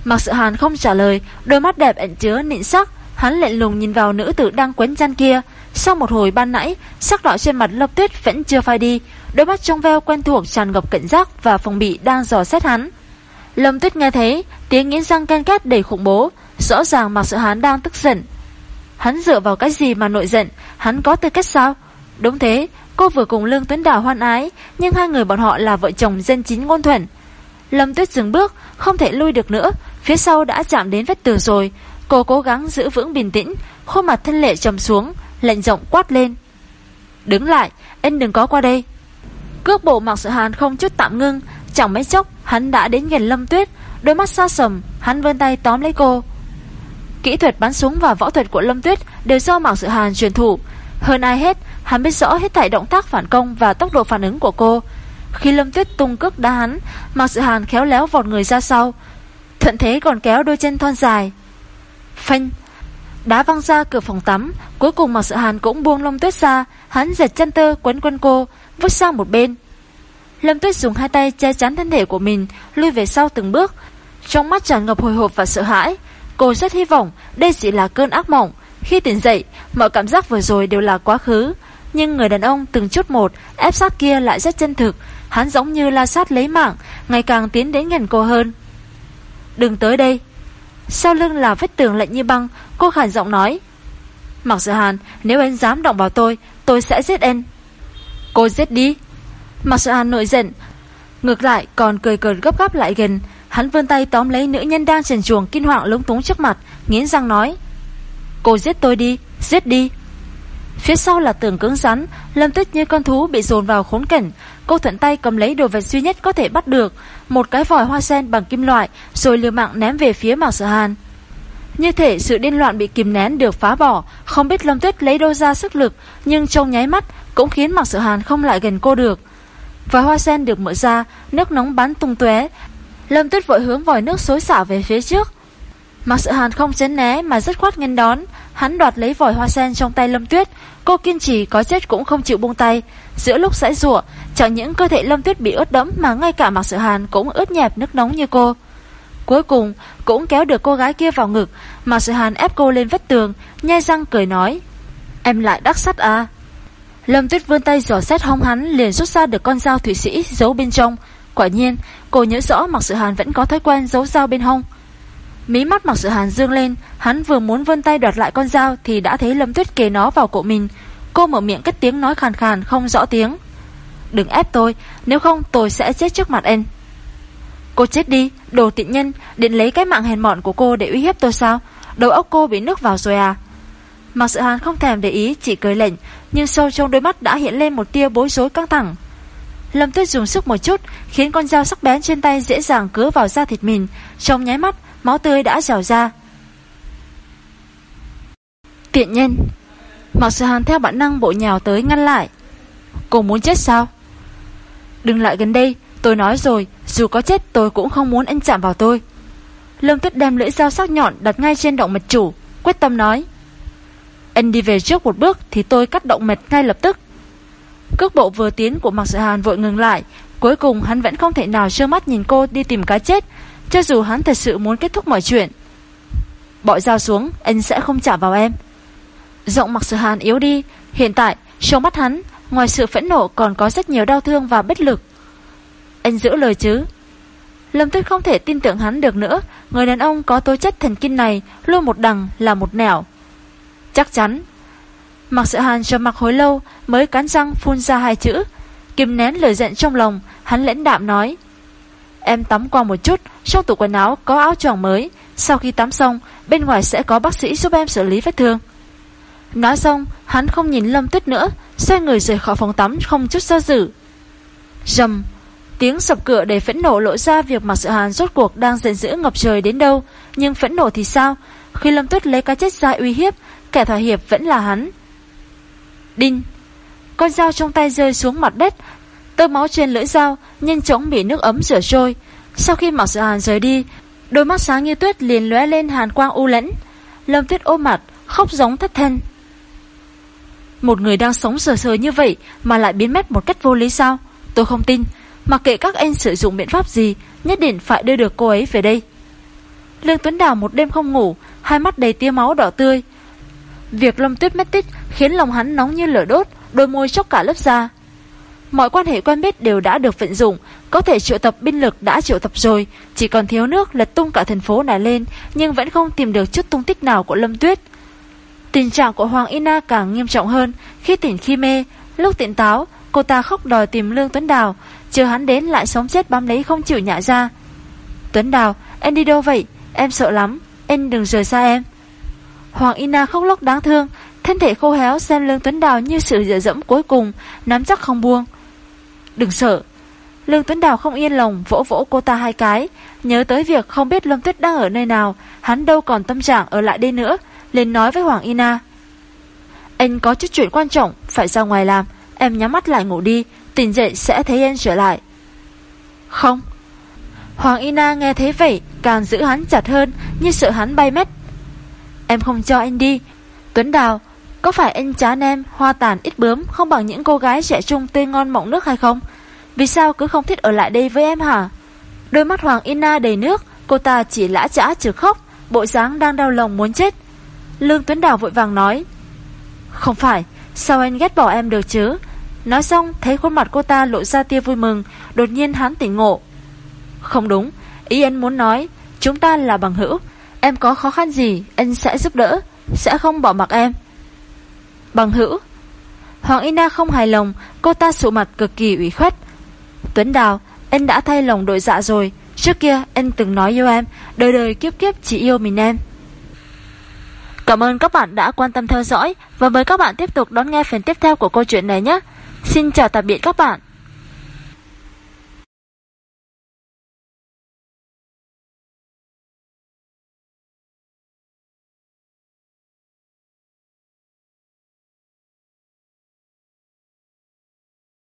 Mạc Sự Hàn không trả lời Đôi mắt đẹp ẩn chứa nịnh sắc. Hắn lạnh lùng nhìn vào nữ tử đang quấn chăn kia. Sau một hồi ban nãy Sắc đỏ trên mặt Lâm Tuyết vẫn chưa phai đi. Đôi mắt trong veo quen thuộc tràn ngập cảnh giác Và phòng bị đang dò xét hắn. Lâm Tuyết nghe thấy tiếng nghiến răng can két đầy khủng bố. Rõ ràng Mạc Sự Hàn đang tức giận Hắn dựa vào cái gì mà nội giận? Hắn có tư cách sao? Đúng thế, Cô vừa cùng Lương Tuấn Đào hoan ái, Nhưng hai người bọn họ là vợ chồng dân chính ngôn thuận. Lâm Tuyết dừng bước, Không thể lui được nữa, Phía sau đã chạm đến vết tường rồi. Cô cố gắng giữ vững bình tĩnh, Khuôn mặt thân lệ trầm xuống Lệnh rộng quát lên. Đứng lại, anh đừng có qua đây. Cước bộ mặc sự hàn không chút tạm ngưng, Chẳng mấy chốc hắn đã đến gần Lâm Tuyết, Đôi mắt xa sầm, Hắn vươn tay tóm lấy cô. Kỹ thuật bắn súng và võ thuật của Lâm Tuyết Đều do Mạc Sự Hàn truyền thụ. Hơn ai hết, Hắn biết rõ hết thảy động tác phản công Và tốc độ phản ứng của cô. Khi Lâm Tuyết tung cước đá hắn, Mạc Sự Hàn khéo léo vọt người ra sau, Thuận thế còn kéo đôi chân thon dài. Phanh! Đá văng ra cửa phòng tắm, Cuối cùng Mạc Sự Hàn cũng buông Lâm Tuyết ra, Hắn giật chân tơ quấn quân cô, Vứt sang một bên. Lâm Tuyết dùng hai tay che chắn thân thể của mình, Lui về sau từng bước. Trong mắt tràn ngập hồi hộp và sợ hãi Cô rất hy vọng đây chỉ là cơn ác mộng. Khi tỉnh dậy, Mọi cảm giác vừa rồi đều là quá khứ. Nhưng người đàn ông từng chút một Ép sát kia lại rất chân thực. Hắn giống như la sát lấy mạng, Ngày càng tiến đến gần cô hơn. Đừng tới đây. Sau lưng là vết tường lạnh như băng, Cô khản giọng nói, Mặc sự hàn, nếu anh dám động vào tôi Tôi sẽ giết anh. Cô giết đi. Mặc sự hàn nội giận, Ngược lại còn cười cợt gấp gáp lại gần. Hắn vươn tay tóm lấy nữ nhân đang trần chuồng kinh hoàng lúng túng trước mặt Nghiến răng nói Cô giết tôi đi, giết đi Phía sau là tường cứng rắn Lâm tuyết như con thú bị dồn vào khốn cảnh Cô thuận tay cầm lấy đồ vật duy nhất có thể bắt được Một cái vòi hoa sen bằng kim loại Rồi liều mạng ném về phía Mạc Sở Hàn Như thể sự điên loạn bị kìm nén được phá bỏ, không biết Lâm Tuyết lấy đâu ra sức lực, nhưng trong nháy mắt cũng khiến Mạc Sự Hàn không lại gần cô được. Vòi hoa sen được mở ra, nước nóng bắn tung tóe. Lâm Tuyết vội hướng vòi nước xối xả về phía trước. Mạc Sự Hàn không chấn né mà rất khoát nghênh đón, hắn đoạt lấy vòi hoa sen trong tay Lâm Tuyết, cô kiên trì có chết cũng không chịu buông tay. Giữa lúc sãi rủa, chẳng những cơ thể Lâm Tuyết bị ướt đẫm mà ngay cả Mạc Sự Hàn cũng ướt nhẹp nước nóng như cô. Cuối cùng cũng kéo được cô gái kia vào ngực Mạc Sự Hàn ép cô lên vách tường Nhai răng cười nói Em lại đắc sắt à Lâm Tuyết vươn tay giỏ xét hông hắn liền rút ra được con dao thủy sĩ giấu bên trong Quả nhiên cô nhớ rõ Mạc Sự Hàn vẫn có thói quen giấu dao bên hông Mí mắt Mạc Sự Hàn dương lên Hắn vừa muốn vươn tay đoạt lại con dao Thì đã thấy Lâm Tuyết kề nó vào cổ mình Cô mở miệng cất tiếng nói khàn khàn không rõ tiếng Đừng ép tôi Nếu không tôi sẽ chết trước mặt anh Cô chết đi, đồ tiện nhân, định lấy cái mạng hèn mọn của cô để uy hiếp tôi sao? Đầu óc cô bị nước vào rồi à? Mạc sự hàn không thèm để ý, chỉ cười lệnh, nhưng sâu trong đôi mắt đã hiện lên một tia bối rối căng thẳng. Lâm Tuyết dùng sức một chút, khiến con dao sắc bén trên tay dễ dàng cứa vào da thịt mình, trong nháy mắt, máu tươi đã rào ra. Tiện nhân Mạc sự hàn theo bản năng bộ nhào tới ngăn lại. Cô muốn chết sao? Đừng lại gần đây, Tôi nói rồi, dù có chết tôi cũng không muốn anh chạm vào tôi. Lâm Tuyết đem lưỡi dao sắc nhọn đặt ngay trên động mạch chủ, quyết tâm nói. Anh đi về trước một bước thì tôi cắt động mạch ngay lập tức. Cước bộ vừa tiến của Mạc Sự Hàn vội ngừng lại, cuối cùng hắn vẫn không thể nào trơ mắt nhìn cô đi tìm cái chết, cho dù hắn thật sự muốn kết thúc mọi chuyện. Bỏ dao xuống, anh sẽ không trả vào em. Giọng Mạc Sự Hàn yếu đi, hiện tại, trong mắt hắn, ngoài sự phẫn nộ còn có rất nhiều đau thương và bất lực. Anh giữ lời chứ Lâm Tuyết không thể tin tưởng hắn được nữa Người đàn ông có tố chất thần kinh này Luôn một đằng là một nẻo Chắc chắn Mặc sợ hàn cho mặc hối lâu Mới cắn răng phun ra hai chữ Kìm nén lời giận trong lòng Hắn lãnh đạm nói Em tắm qua một chút Trong tủ quần áo có áo choàng mới Sau khi tắm xong Bên ngoài sẽ có bác sĩ giúp em xử lý vết thương Nói xong Hắn không nhìn Lâm Tuyết nữa Xoay người rời khỏi phòng tắm không chút do dự Rầm Tiếng sập cửa để phẫn nộ lộ ra việc Mạc Sự Hàn rốt cuộc đang giận dữ ngập trời đến đâu, nhưng phẫn nộ thì sao? Khi Lâm Tuyết lấy cái chết ra uy hiếp, kẻ thỏa hiệp vẫn là hắn. Đinh! Con dao trong tay rơi xuống mặt đất, tơ máu trên lưỡi dao nhanh chóng bị nước ấm rửa trôi. Sau khi Mạc Sự Hàn rời đi, đôi mắt sáng như tuyết liền lóe lên hàn quang u lãnh. Lâm Tuyết ôm mặt, khóc giống thất thân. Một người đang sống sờ sờ như vậy mà lại biến mất một cách vô lý sao? Tôi không tin. Mặc kệ các anh sử dụng biện pháp gì Nhất định phải đưa được cô ấy về đây Lương Tuấn Đào một đêm không ngủ Hai mắt đầy tia máu đỏ tươi Việc Lâm Tuyết mất tích Khiến lòng hắn nóng như lửa đốt, Đôi môi chốc cả lớp da. Mọi quan hệ quen biết đều đã được vận dụng, Có thể triệu tập binh lực đã triệu tập rồi, Chỉ còn thiếu nước lật tung cả thành phố này lên, Nhưng vẫn không tìm được chút tung tích nào của Lâm Tuyết. Tình trạng của Hoàng Ina càng nghiêm trọng hơn, Khi tỉnh khi mê, Lúc tỉnh táo, Cô ta khóc đòi tìm Lương Tuấn Đào, Chờ hắn đến lại sống chết bám lấy không chịu nhả ra. Tuấn Đào, Em đi đâu vậy? Em sợ lắm, Em đừng rời xa em. Hoàng Ina khóc lóc đáng thương. Thân thể khô héo xem Lương Tuấn Đào như sự dựa dẫm cuối cùng. Nắm chắc không buông. Đừng sợ. Lương Tuấn Đào không yên lòng, vỗ vỗ cô ta hai cái. Nhớ tới việc không biết Lâm Tuyết đang ở nơi nào, Hắn đâu còn tâm trạng ở lại đây nữa. Lên nói với Hoàng Ina. Anh có chút chuyện quan trọng, Phải ra ngoài làm. Em nhắm mắt lại ngủ đi, Tỉnh dậy sẽ thấy em trở lại. Không. Hoàng Ina nghe thế vậy, Càng giữ hắn chặt hơn, Như sợ hắn bay mất. Em không cho anh đi. Tuấn Đào, Có phải anh chán em hoa tàn ít bướm Không bằng những cô gái trẻ trung tươi ngon mộng nước hay không? Vì sao cứ không thích ở lại đây với em hả? Đôi mắt Hoàng Ina đầy nước, Cô ta chỉ lã chã chứ khóc, Bộ dáng đang đau lòng muốn chết. Lương Tuấn Đào vội vàng nói, Không phải, Sao anh ghét bỏ em được chứ? Nói xong, thấy khuôn mặt cô ta lộ ra tia vui mừng, Đột nhiên hắn tỉnh ngộ. Không đúng, Ý anh muốn nói, Chúng ta là bằng hữu Em có khó khăn gì, Anh sẽ giúp đỡ, Sẽ không bỏ mặc em. Bằng hữu, Hoàng Ina không hài lòng, Cô ta sụ mặt cực kỳ ủy khuất. Tuấn Đào, Anh đã thay lòng đội dạ rồi, Trước kia anh từng nói yêu em, Đời đời kiếp kiếp chỉ yêu mình em. Cảm ơn các bạn đã quan tâm theo dõi, Và mời các bạn tiếp tục đón nghe phần tiếp theo của câu chuyện này nhé. Xin chào tạm biệt các bạn.